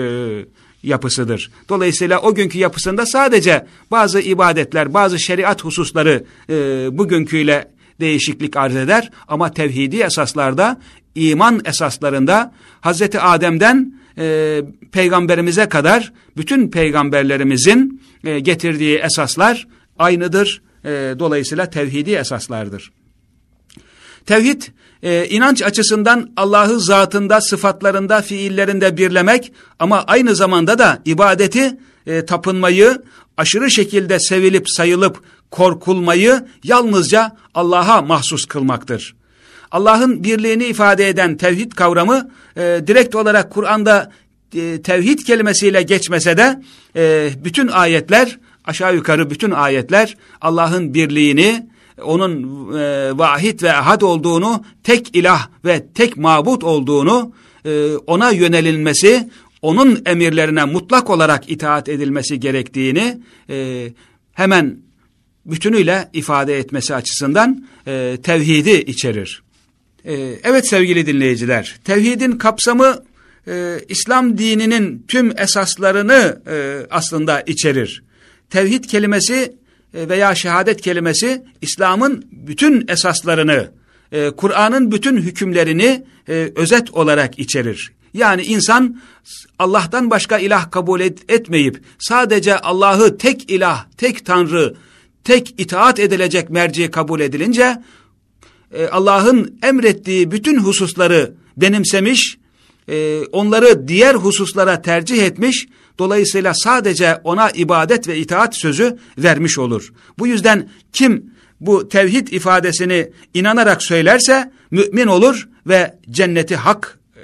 yapısıdır. Dolayısıyla o günkü yapısında sadece bazı ibadetler, bazı şeriat hususları e, bugünküyle değişiklik arz eder ama tevhidi esaslarda, iman esaslarında Hazreti Adem'den e, peygamberimize kadar bütün peygamberlerimizin e, getirdiği esaslar aynıdır. E, dolayısıyla tevhidi esaslardır. Tevhid e, inanç açısından Allah'ı zatında, sıfatlarında, fiillerinde birlemek ama aynı zamanda da ibadeti, e, tapınmayı, aşırı şekilde sevilip sayılıp korkulmayı yalnızca Allah'a mahsus kılmaktır. Allah'ın birliğini ifade eden tevhid kavramı e, direkt olarak Kur'an'da e, tevhid kelimesiyle geçmese de e, bütün ayetler aşağı yukarı bütün ayetler Allah'ın birliğini, onun e, vahid ve ahad olduğunu, tek ilah ve tek mabut olduğunu, e, ona yönelilmesi, onun emirlerine mutlak olarak itaat edilmesi gerektiğini e, hemen bütünüyle ifade etmesi açısından e, tevhidi içerir. E, evet sevgili dinleyiciler, tevhidin kapsamı e, İslam dininin tüm esaslarını e, aslında içerir. Tevhid kelimesi e, veya şehadet kelimesi İslam'ın bütün esaslarını, e, Kur'an'ın bütün hükümlerini e, özet olarak içerir. Yani insan Allah'tan başka ilah kabul et, etmeyip sadece Allah'ı tek ilah, tek tanrı, tek itaat edilecek merci kabul edilince e, Allah'ın emrettiği bütün hususları benimsemiş, e, onları diğer hususlara tercih etmiş, dolayısıyla sadece ona ibadet ve itaat sözü vermiş olur. Bu yüzden kim bu tevhid ifadesini inanarak söylerse mümin olur ve cenneti hak e,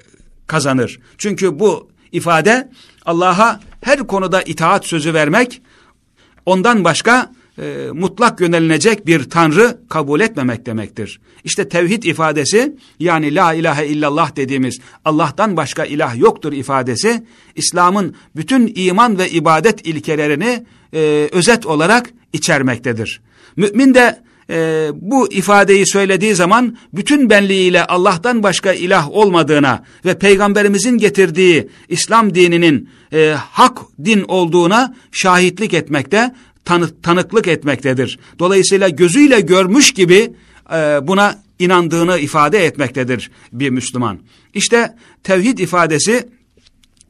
kazanır. Çünkü bu ifade Allah'a her konuda itaat sözü vermek, ondan başka e, mutlak yönelinecek bir tanrı kabul etmemek demektir. İşte tevhid ifadesi yani la ilahe illallah dediğimiz Allah'tan başka ilah yoktur ifadesi İslam'ın bütün iman ve ibadet ilkelerini e, özet olarak içermektedir. Mümin de e, bu ifadeyi söylediği zaman bütün benliğiyle Allah'tan başka ilah olmadığına ve peygamberimizin getirdiği İslam dininin e, hak din olduğuna şahitlik etmekte, tanı, tanıklık etmektedir. Dolayısıyla gözüyle görmüş gibi e, buna inandığını ifade etmektedir bir Müslüman. İşte tevhid ifadesi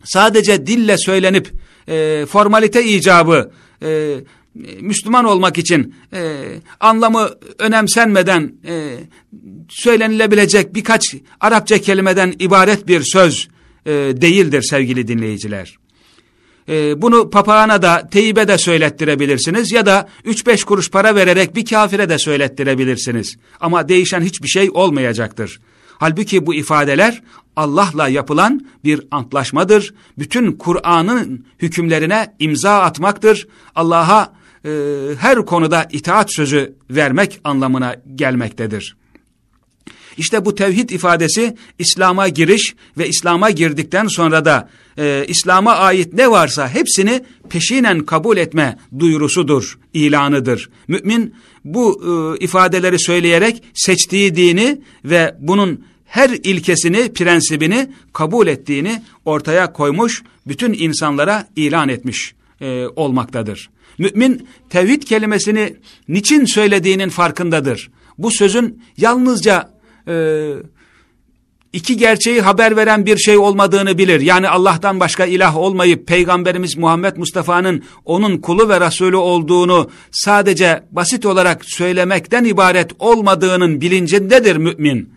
sadece dille söylenip e, formalite icabı e, Müslüman olmak için e, anlamı önemsenmeden e, söylenilebilecek birkaç Arapça kelimeden ibaret bir söz e, değildir sevgili dinleyiciler. E, bunu papağana da teyyibe de söylettirebilirsiniz ya da 3-5 kuruş para vererek bir kafire de söylettirebilirsiniz. Ama değişen hiçbir şey olmayacaktır. Halbuki bu ifadeler Allah'la yapılan bir antlaşmadır. Bütün Kur'an'ın hükümlerine imza atmaktır. Allah'a e, her konuda itaat sözü vermek anlamına gelmektedir. İşte bu tevhid ifadesi İslam'a giriş ve İslam'a girdikten sonra da e, İslam'a ait ne varsa hepsini peşinen kabul etme duyurusudur, ilanıdır. Mümin bu e, ifadeleri söyleyerek seçtiği dini ve bunun her ilkesini, prensibini kabul ettiğini ortaya koymuş, bütün insanlara ilan etmiş e, olmaktadır. Mümin tevhid kelimesini niçin söylediğinin farkındadır. Bu sözün yalnızca e, iki gerçeği haber veren bir şey olmadığını bilir. Yani Allah'tan başka ilah olmayıp Peygamberimiz Muhammed Mustafa'nın onun kulu ve Resulü olduğunu sadece basit olarak söylemekten ibaret olmadığının bilincindedir mümin.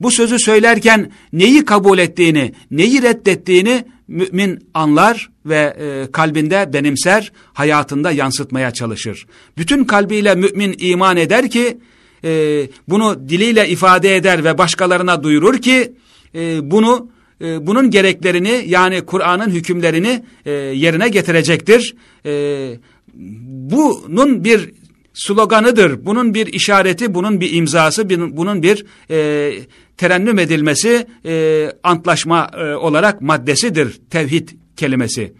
Bu sözü söylerken neyi kabul ettiğini, neyi reddettiğini mümin anlar ve e, kalbinde benimser, hayatında yansıtmaya çalışır. Bütün kalbiyle mümin iman eder ki, e, bunu diliyle ifade eder ve başkalarına duyurur ki, e, bunu e, bunun gereklerini yani Kur'an'ın hükümlerini e, yerine getirecektir. E, bunun bir sloganıdır, bunun bir işareti, bunun bir imzası, bunun bir e, terennüm edilmesi e, antlaşma e, olarak maddesidir tevhid kelimesi.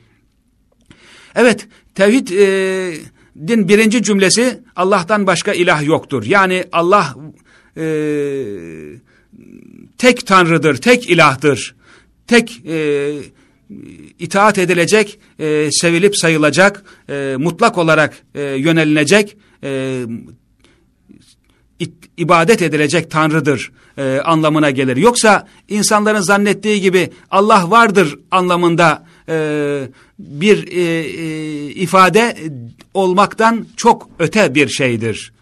Evet, tevhid e, din birinci cümlesi Allah'tan başka ilah yoktur. Yani Allah e, tek tanrıdır, tek ilahdır, tek e, itaat edilecek, e, sevilip sayılacak, e, mutlak olarak e, yönelilecek, e, ibadet edilecek tanrıdır e, anlamına gelir. Yoksa insanların zannettiği gibi Allah vardır anlamında e, bir e, e, ifade olmaktan çok öte bir şeydir.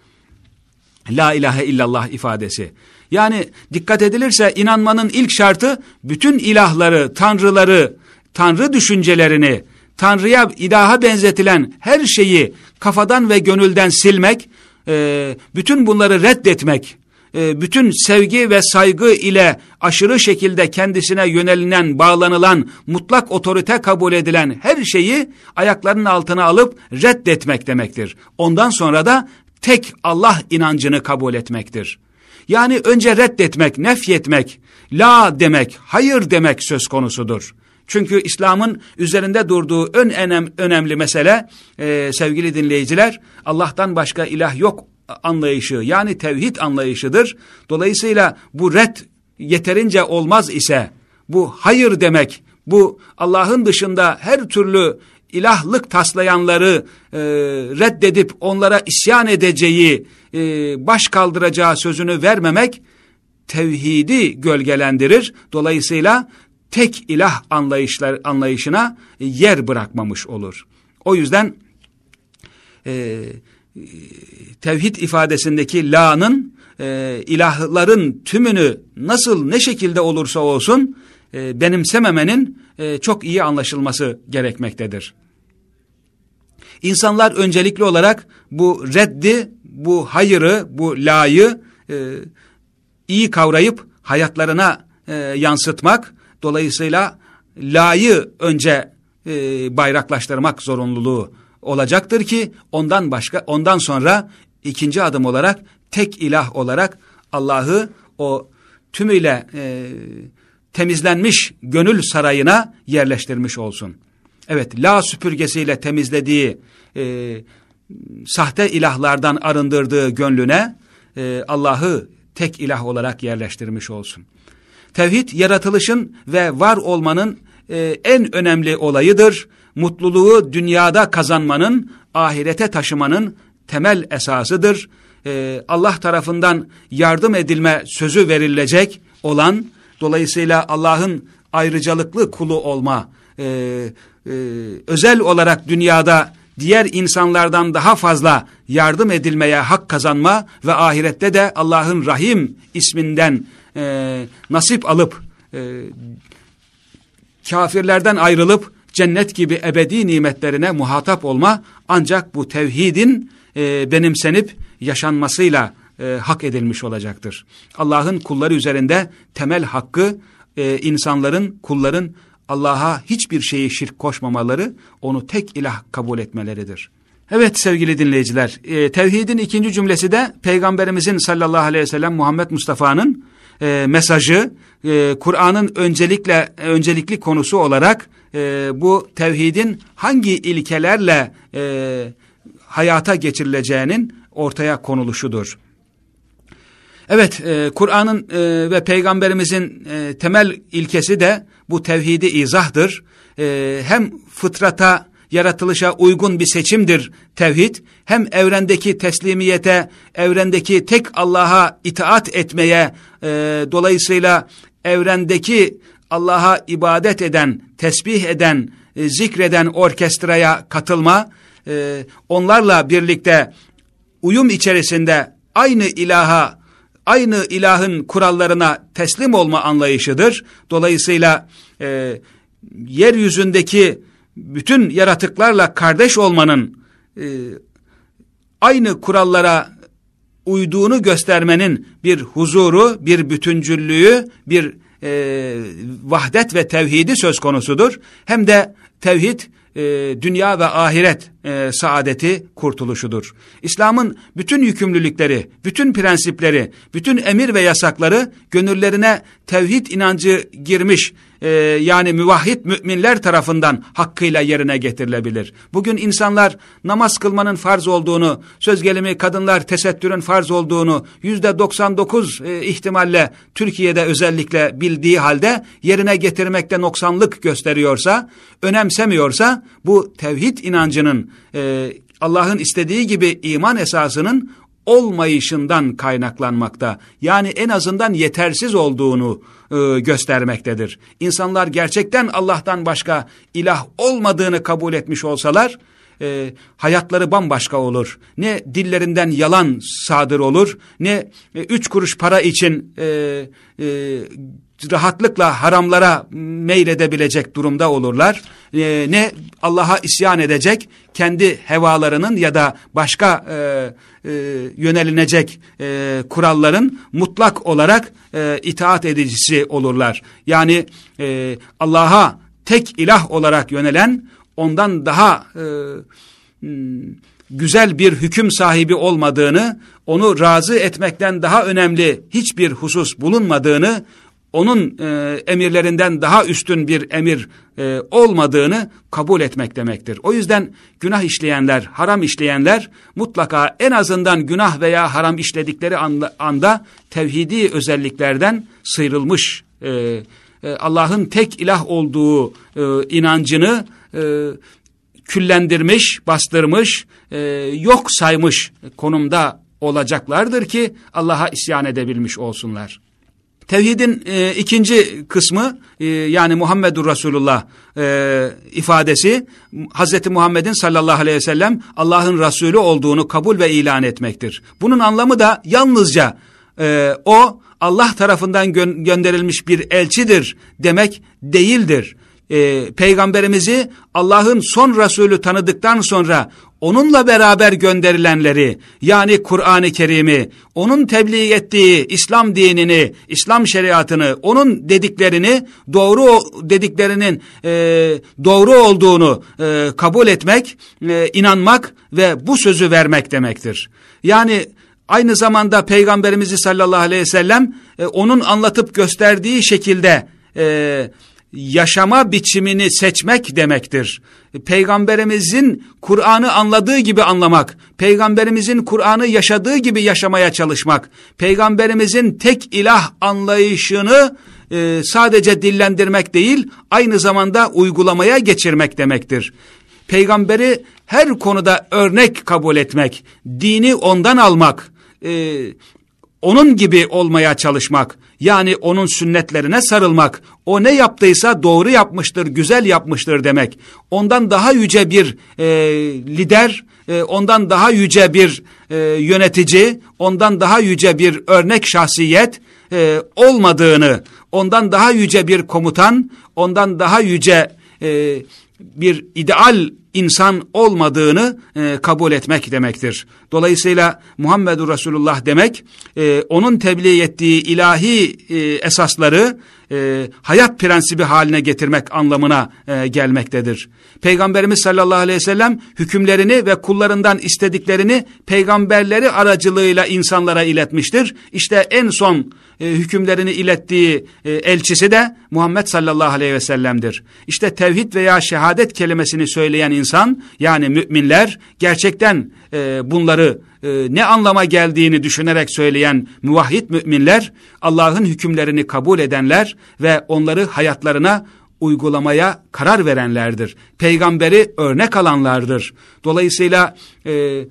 La ilahe illallah ifadesi. Yani dikkat edilirse inanmanın ilk şartı bütün ilahları, tanrıları, tanrı düşüncelerini, tanrıya ilaha benzetilen her şeyi kafadan ve gönülden silmek, e, bütün bunları reddetmek, e, bütün sevgi ve saygı ile aşırı şekilde kendisine yönelilen, bağlanılan, mutlak otorite kabul edilen her şeyi ayaklarının altına alıp reddetmek demektir. Ondan sonra da tek Allah inancını kabul etmektir. Yani önce reddetmek, nefyetmek, la demek, hayır demek söz konusudur. Çünkü İslam'ın üzerinde durduğu ön önem, önemli mesele e, sevgili dinleyiciler Allah'tan başka ilah yok anlayışı yani tevhid anlayışıdır. Dolayısıyla bu red yeterince olmaz ise bu hayır demek bu Allah'ın dışında her türlü ilahlık taslayanları e, reddedip onlara isyan edeceği, e, baş kaldıracağı sözünü vermemek tevhidi gölgelendirir. Dolayısıyla tek ilah anlayışlar, anlayışına yer bırakmamış olur. O yüzden e, tevhid ifadesindeki la'nın e, ilahların tümünü nasıl ne şekilde olursa olsun e, benimsememenin e, çok iyi anlaşılması gerekmektedir. İnsanlar öncelikli olarak bu reddi, bu hayırı, bu la'yı e, iyi kavrayıp hayatlarına e, yansıtmak, dolayısıyla la'yı önce e, bayraklaştırmak zorunluluğu olacaktır ki ondan başka ondan sonra ikinci adım olarak tek ilah olarak Allah'ı o tümüyle e, temizlenmiş gönül sarayına yerleştirmiş olsun. Evet la süpürgesiyle temizlediği e, sahte ilahlardan arındırdığı gönlüne e, Allah'ı tek ilah olarak yerleştirmiş olsun. Tevhid yaratılışın ve var olmanın e, en önemli olayıdır. Mutluluğu dünyada kazanmanın, ahirete taşımanın temel esasıdır. E, Allah tarafından yardım edilme sözü verilecek olan, dolayısıyla Allah'ın ayrıcalıklı kulu olma, e, e, özel olarak dünyada diğer insanlardan daha fazla yardım edilmeye hak kazanma ve ahirette de Allah'ın Rahim isminden e, nasip alıp e, kafirlerden ayrılıp cennet gibi ebedi nimetlerine muhatap olma ancak bu tevhidin e, benimsenip yaşanmasıyla e, hak edilmiş olacaktır. Allah'ın kulları üzerinde temel hakkı e, insanların, kulların Allah'a hiçbir şeyi şirk koşmamaları, onu tek ilah kabul etmeleridir. Evet sevgili dinleyiciler, e, tevhidin ikinci cümlesi de Peygamberimizin sallallahu aleyhi ve sellem Muhammed Mustafa'nın e, mesajı, e, Kur'an'ın öncelikle öncelikli konusu olarak e, bu tevhidin hangi ilkelerle e, hayata geçirileceğinin ortaya konuluşudur. Evet, e, Kur'an'ın e, ve Peygamberimizin e, temel ilkesi de bu tevhidi izahdır. E, hem fıtrata, yaratılışa uygun bir seçimdir tevhid. Hem evrendeki teslimiyete, evrendeki tek Allah'a itaat etmeye, e, dolayısıyla evrendeki Allah'a ibadet eden, tesbih eden, e, zikreden orkestraya katılma, e, onlarla birlikte uyum içerisinde aynı ilaha aynı ilahın kurallarına teslim olma anlayışıdır. Dolayısıyla e, yeryüzündeki bütün yaratıklarla kardeş olmanın e, aynı kurallara uyduğunu göstermenin bir huzuru, bir bütüncüllüğü, bir e, vahdet ve tevhidi söz konusudur. Hem de tevhid e, dünya ve ahiret e, saadeti kurtuluşudur. İslam'ın bütün yükümlülükleri, bütün prensipleri, bütün emir ve yasakları gönüllerine tevhid inancı girmiş e, yani müvahhid müminler tarafından hakkıyla yerine getirilebilir. Bugün insanlar namaz kılmanın farz olduğunu, söz gelimi kadınlar tesettürün farz olduğunu yüzde 99 e, ihtimalle Türkiye'de özellikle bildiği halde yerine getirmekte noksanlık gösteriyorsa, önemsemiyorsa bu tevhid inancının e, Allah'ın istediği gibi iman esasının olmayışından kaynaklanmakta. Yani en azından yetersiz olduğunu e, göstermektedir. İnsanlar gerçekten Allah'tan başka ilah olmadığını kabul etmiş olsalar, e, hayatları bambaşka olur. Ne dillerinden yalan sadır olur, ne e, üç kuruş para için e, e, rahatlıkla haramlara meyledebilecek durumda olurlar. E, ne Allah'a isyan edecek, kendi hevalarının ya da başka e, e, yönelinecek e, kuralların mutlak olarak e, itaat edicisi olurlar. Yani e, Allah'a tek ilah olarak yönelen, ondan daha e, güzel bir hüküm sahibi olmadığını, onu razı etmekten daha önemli hiçbir husus bulunmadığını, onun e, emirlerinden daha üstün bir emir e, olmadığını kabul etmek demektir. O yüzden günah işleyenler, haram işleyenler mutlaka en azından günah veya haram işledikleri anda, anda tevhidi özelliklerden sıyrılmış, e, e, Allah'ın tek ilah olduğu e, inancını e, küllendirmiş, bastırmış, e, yok saymış konumda olacaklardır ki Allah'a isyan edebilmiş olsunlar. Tevhidin e, ikinci kısmı e, yani Muhammedur Resulullah e, ifadesi Hazreti Muhammed'in sallallahu aleyhi ve sellem Allah'ın Resulü olduğunu kabul ve ilan etmektir. Bunun anlamı da yalnızca e, o Allah tarafından gö gönderilmiş bir elçidir demek değildir. E, peygamberimizi Allah'ın son Resulü tanıdıktan sonra onunla beraber gönderilenleri yani Kur'an-ı Kerim'i, onun tebliğ ettiği İslam dinini, İslam şeriatını, onun dediklerini doğru dediklerinin e, doğru olduğunu e, kabul etmek, e, inanmak ve bu sözü vermek demektir. Yani aynı zamanda Peygamberimizi sallallahu aleyhi ve sellem e, onun anlatıp gösterdiği şekilde e, yaşama biçimini seçmek demektir. Peygamberimizin Kur'an'ı anladığı gibi anlamak, Peygamberimizin Kur'an'ı yaşadığı gibi yaşamaya çalışmak, Peygamberimizin tek ilah anlayışını e, sadece dillendirmek değil, aynı zamanda uygulamaya geçirmek demektir. Peygamberi her konuda örnek kabul etmek, dini ondan almak, e, onun gibi olmaya çalışmak, yani onun sünnetlerine sarılmak, o ne yaptıysa doğru yapmıştır, güzel yapmıştır demek. Ondan daha yüce bir e, lider, e, ondan daha yüce bir e, yönetici, ondan daha yüce bir örnek şahsiyet e, olmadığını, ondan daha yüce bir komutan, ondan daha yüce e, bir ideal insan olmadığını e, kabul etmek demektir. Dolayısıyla Muhammedur Resulullah demek e, onun tebliğ ettiği ilahi e, esasları e, hayat prensibi haline getirmek anlamına e, gelmektedir. Peygamberimiz sallallahu aleyhi ve sellem hükümlerini ve kullarından istediklerini peygamberleri aracılığıyla insanlara iletmiştir. İşte en son e, hükümlerini ilettiği e, elçisi de Muhammed sallallahu aleyhi ve sellem'dir. İşte tevhid veya şehadet kelimesini söyleyen insan yani müminler gerçekten e, bunları e, ne anlama geldiğini düşünerek söyleyen muvahhid müminler Allah'ın hükümlerini kabul edenler ve onları hayatlarına uygulamaya karar verenlerdir. Peygamberi örnek alanlardır. Dolayısıyla e,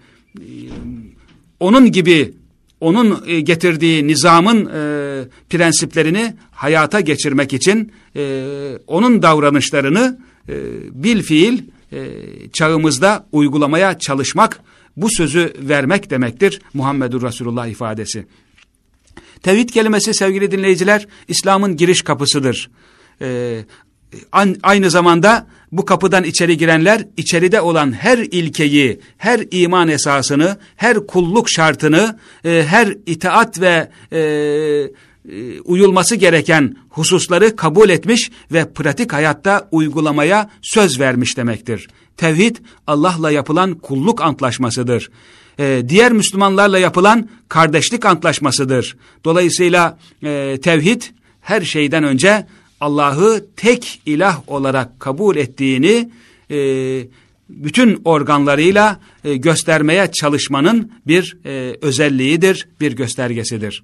onun gibi onun e, getirdiği nizamın e, prensiplerini hayata geçirmek için e, onun davranışlarını e, bil fiil e, çağımızda uygulamaya çalışmak, bu sözü vermek demektir Muhammedur Resulullah ifadesi. Tevhid kelimesi sevgili dinleyiciler İslam'ın giriş kapısıdır. Ee, aynı zamanda bu kapıdan içeri girenler içeride olan her ilkeyi, her iman esasını, her kulluk şartını, e, her itaat ve e, e, uyulması gereken hususları kabul etmiş ve pratik hayatta uygulamaya söz vermiş demektir. Tevhid Allah'la yapılan kulluk antlaşmasıdır. Ee, diğer Müslümanlarla yapılan kardeşlik antlaşmasıdır. Dolayısıyla e, tevhid her şeyden önce Allah'ı tek ilah olarak kabul ettiğini e, bütün organlarıyla e, göstermeye çalışmanın bir e, özelliğidir, bir göstergesidir.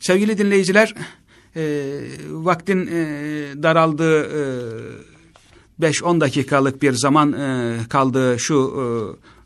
Sevgili dinleyiciler, e, vaktin e, daraldığı e, 5-10 dakikalık bir zaman e, kaldığı şu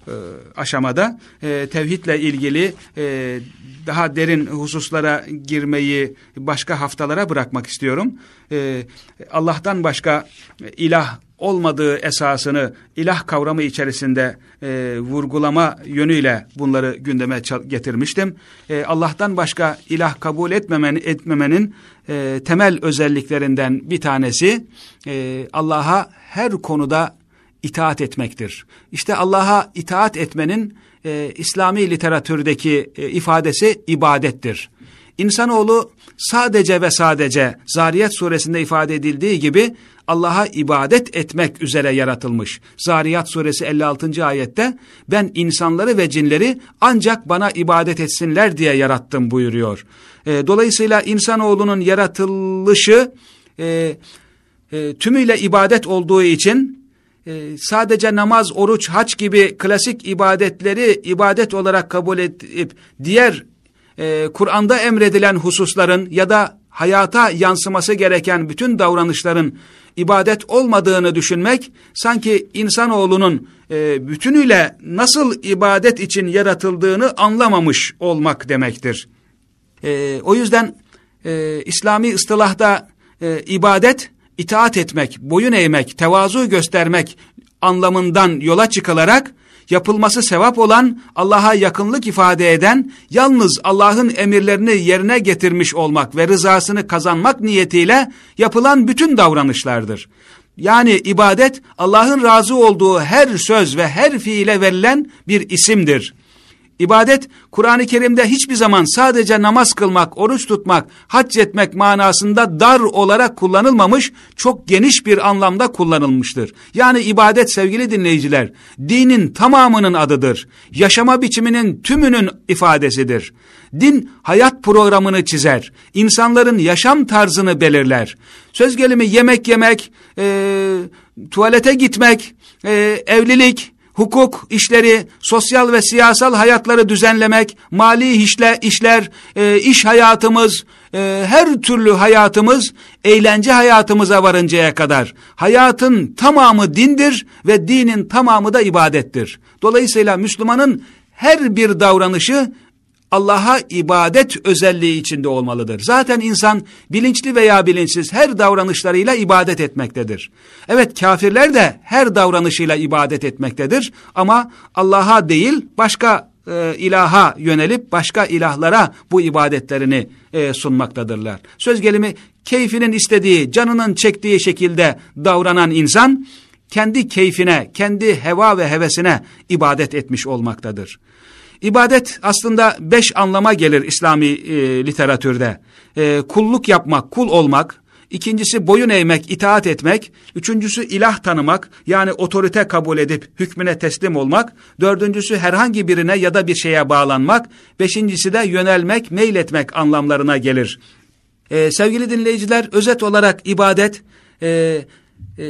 e, e, aşamada e, tevhidle ilgili e, daha derin hususlara girmeyi başka haftalara bırakmak istiyorum. E, Allah'tan başka ilah olmadığı esasını ilah kavramı içerisinde e, vurgulama yönüyle bunları gündeme getirmiştim. E, Allah'tan başka ilah kabul etmemen, etmemenin e, temel özelliklerinden bir tanesi e, Allah'a her konuda itaat etmektir. İşte Allah'a itaat etmenin e, İslami literatürdeki e, ifadesi ibadettir. İnsanoğlu sadece ve sadece Zariyat suresinde ifade edildiği gibi Allah'a ibadet etmek üzere yaratılmış. Zariyat suresi 56. ayette ben insanları ve cinleri ancak bana ibadet etsinler diye yarattım buyuruyor. E, dolayısıyla insanoğlunun yaratılışı e, e, tümüyle ibadet olduğu için e, sadece namaz, oruç, haç gibi klasik ibadetleri ibadet olarak kabul edip diğer e, Kur'an'da emredilen hususların ya da hayata yansıması gereken bütün davranışların ibadet olmadığını düşünmek, sanki insanoğlunun e, bütünüyle nasıl ibadet için yaratıldığını anlamamış olmak demektir. E, o yüzden e, İslami ıstılahda e, ibadet, itaat etmek, boyun eğmek, tevazu göstermek anlamından yola çıkılarak yapılması sevap olan, Allah'a yakınlık ifade eden, yalnız Allah'ın emirlerini yerine getirmiş olmak ve rızasını kazanmak niyetiyle yapılan bütün davranışlardır. Yani ibadet Allah'ın razı olduğu her söz ve her fiile verilen bir isimdir. İbadet, Kur'an-ı Kerim'de hiçbir zaman sadece namaz kılmak, oruç tutmak, hac etmek manasında dar olarak kullanılmamış, çok geniş bir anlamda kullanılmıştır. Yani ibadet sevgili dinleyiciler, dinin tamamının adıdır. Yaşama biçiminin tümünün ifadesidir. Din hayat programını çizer, insanların yaşam tarzını belirler. Söz gelimi yemek yemek, e, tuvalete gitmek, e, evlilik, hukuk işleri, sosyal ve siyasal hayatları düzenlemek, mali işle, işler, e, iş hayatımız, e, her türlü hayatımız, eğlence hayatımıza varıncaya kadar hayatın tamamı dindir ve dinin tamamı da ibadettir. Dolayısıyla Müslümanın her bir davranışı Allah'a ibadet özelliği içinde olmalıdır. Zaten insan bilinçli veya bilinçsiz her davranışlarıyla ibadet etmektedir. Evet kafirler de her davranışıyla ibadet etmektedir ama Allah'a değil başka e, ilaha yönelip başka ilahlara bu ibadetlerini e, sunmaktadırlar. Söz gelimi keyfinin istediği, canının çektiği şekilde davranan insan kendi keyfine, kendi heva ve hevesine ibadet etmiş olmaktadır. İbadet aslında beş anlama gelir İslami e, literatürde. E, kulluk yapmak, kul olmak. İkincisi boyun eğmek, itaat etmek. Üçüncüsü ilah tanımak, yani otorite kabul edip hükmüne teslim olmak. Dördüncüsü herhangi birine ya da bir şeye bağlanmak. Beşincisi de yönelmek, meyletmek anlamlarına gelir. E, sevgili dinleyiciler, özet olarak ibadet e, e,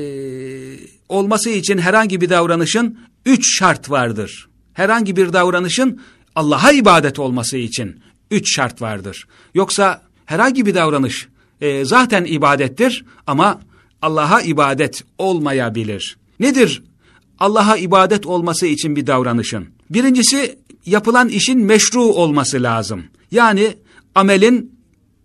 olması için herhangi bir davranışın üç şart vardır herhangi bir davranışın Allah'a ibadet olması için üç şart vardır. Yoksa herhangi bir davranış e, zaten ibadettir ama Allah'a ibadet olmayabilir. Nedir Allah'a ibadet olması için bir davranışın? Birincisi yapılan işin meşru olması lazım. Yani amelin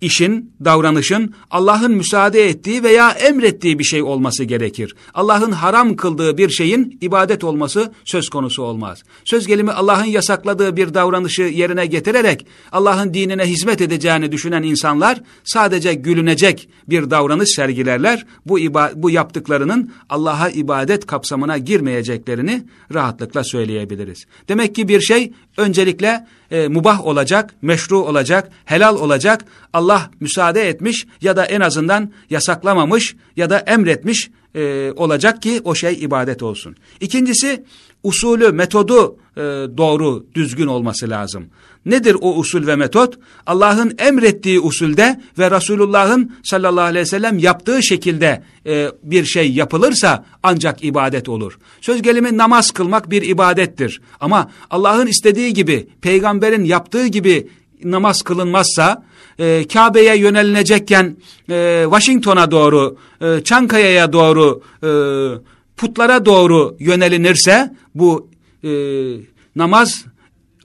işin, davranışın Allah'ın müsaade ettiği veya emrettiği bir şey olması gerekir. Allah'ın haram kıldığı bir şeyin ibadet olması söz konusu olmaz. Söz gelimi Allah'ın yasakladığı bir davranışı yerine getirerek Allah'ın dinine hizmet edeceğini düşünen insanlar sadece gülünecek bir davranış sergilerler. Bu, bu yaptıklarının Allah'a ibadet kapsamına girmeyeceklerini rahatlıkla söyleyebiliriz. Demek ki bir şey öncelikle e, mubah olacak, meşru olacak, helal olacak. Allah müsaade etmiş ya da en azından yasaklamamış ya da emretmiş e, olacak ki o şey ibadet olsun. İkincisi usulü, metodu e, doğru, düzgün olması lazım. Nedir o usul ve metot? Allah'ın emrettiği usulde ve Resulullah'ın sallallahu aleyhi ve sellem yaptığı şekilde e, bir şey yapılırsa ancak ibadet olur. Söz gelimi namaz kılmak bir ibadettir. Ama Allah'ın istediği gibi, peygamberin yaptığı gibi namaz kılınmazsa, e, Kabe'ye yönelinecekken e, Washington'a doğru, e, Çankaya'ya doğru, e, putlara doğru yönelinirse bu e, namaz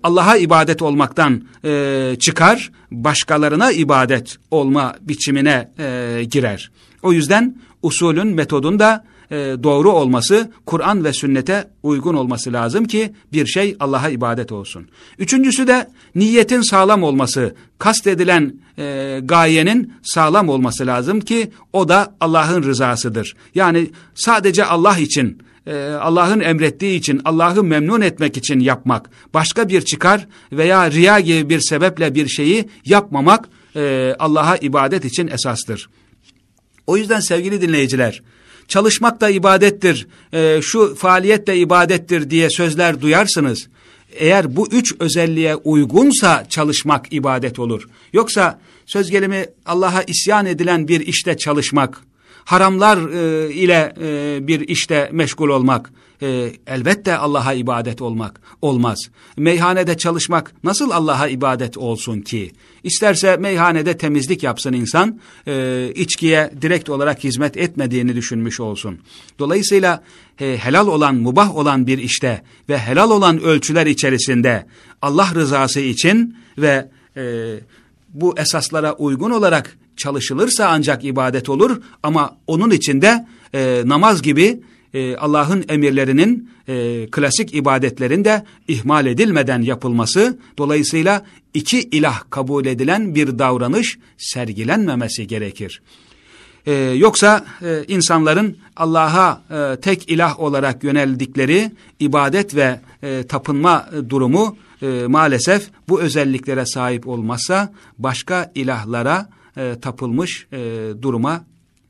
Allah'a ibadet olmaktan e, çıkar, başkalarına ibadet olma biçimine e, girer. O yüzden usulün, metodun da e, doğru olması, Kur'an ve sünnete uygun olması lazım ki bir şey Allah'a ibadet olsun. Üçüncüsü de niyetin sağlam olması, kastedilen e, gayenin sağlam olması lazım ki o da Allah'ın rızasıdır. Yani sadece Allah için e, Allah'ın emrettiği için, Allah'ı memnun etmek için yapmak, başka bir çıkar veya riya gibi bir sebeple bir şeyi yapmamak e, Allah'a ibadet için esastır. O yüzden sevgili dinleyiciler, çalışmak da ibadettir, e, şu faaliyet de ibadettir diye sözler duyarsınız. Eğer bu üç özelliğe uygunsa çalışmak ibadet olur. Yoksa söz gelimi Allah'a isyan edilen bir işte çalışmak, haramlar e, ile e, bir işte meşgul olmak, e, elbette Allah'a ibadet olmak olmaz. Meyhanede çalışmak nasıl Allah'a ibadet olsun ki? İsterse meyhanede temizlik yapsın insan, e, içkiye direkt olarak hizmet etmediğini düşünmüş olsun. Dolayısıyla e, helal olan, mubah olan bir işte ve helal olan ölçüler içerisinde Allah rızası için ve e, bu esaslara uygun olarak çalışılırsa ancak ibadet olur ama onun içinde e, namaz gibi e, Allah'ın emirlerinin e, klasik ibadetlerin de ihmal edilmeden yapılması dolayısıyla iki ilah kabul edilen bir davranış sergilenmemesi gerekir. Ee, yoksa e, insanların Allah'a e, tek ilah olarak yöneldikleri ibadet ve e, tapınma durumu e, maalesef bu özelliklere sahip olmazsa başka ilahlara e, tapılmış e, duruma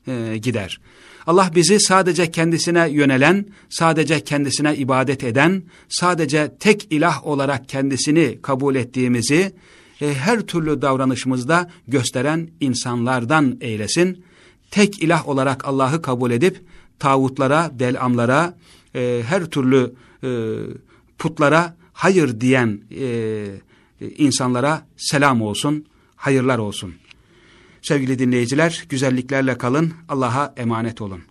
e, gider. Allah bizi sadece kendisine yönelen, sadece kendisine ibadet eden, sadece tek ilah olarak kendisini kabul ettiğimizi e, her türlü davranışımızda gösteren insanlardan eylesin. Tek ilah olarak Allah'ı kabul edip tağutlara, belamlara, e, her türlü e, putlara hayır diyen e, insanlara selam olsun, hayırlar olsun. Sevgili dinleyiciler, güzelliklerle kalın, Allah'a emanet olun.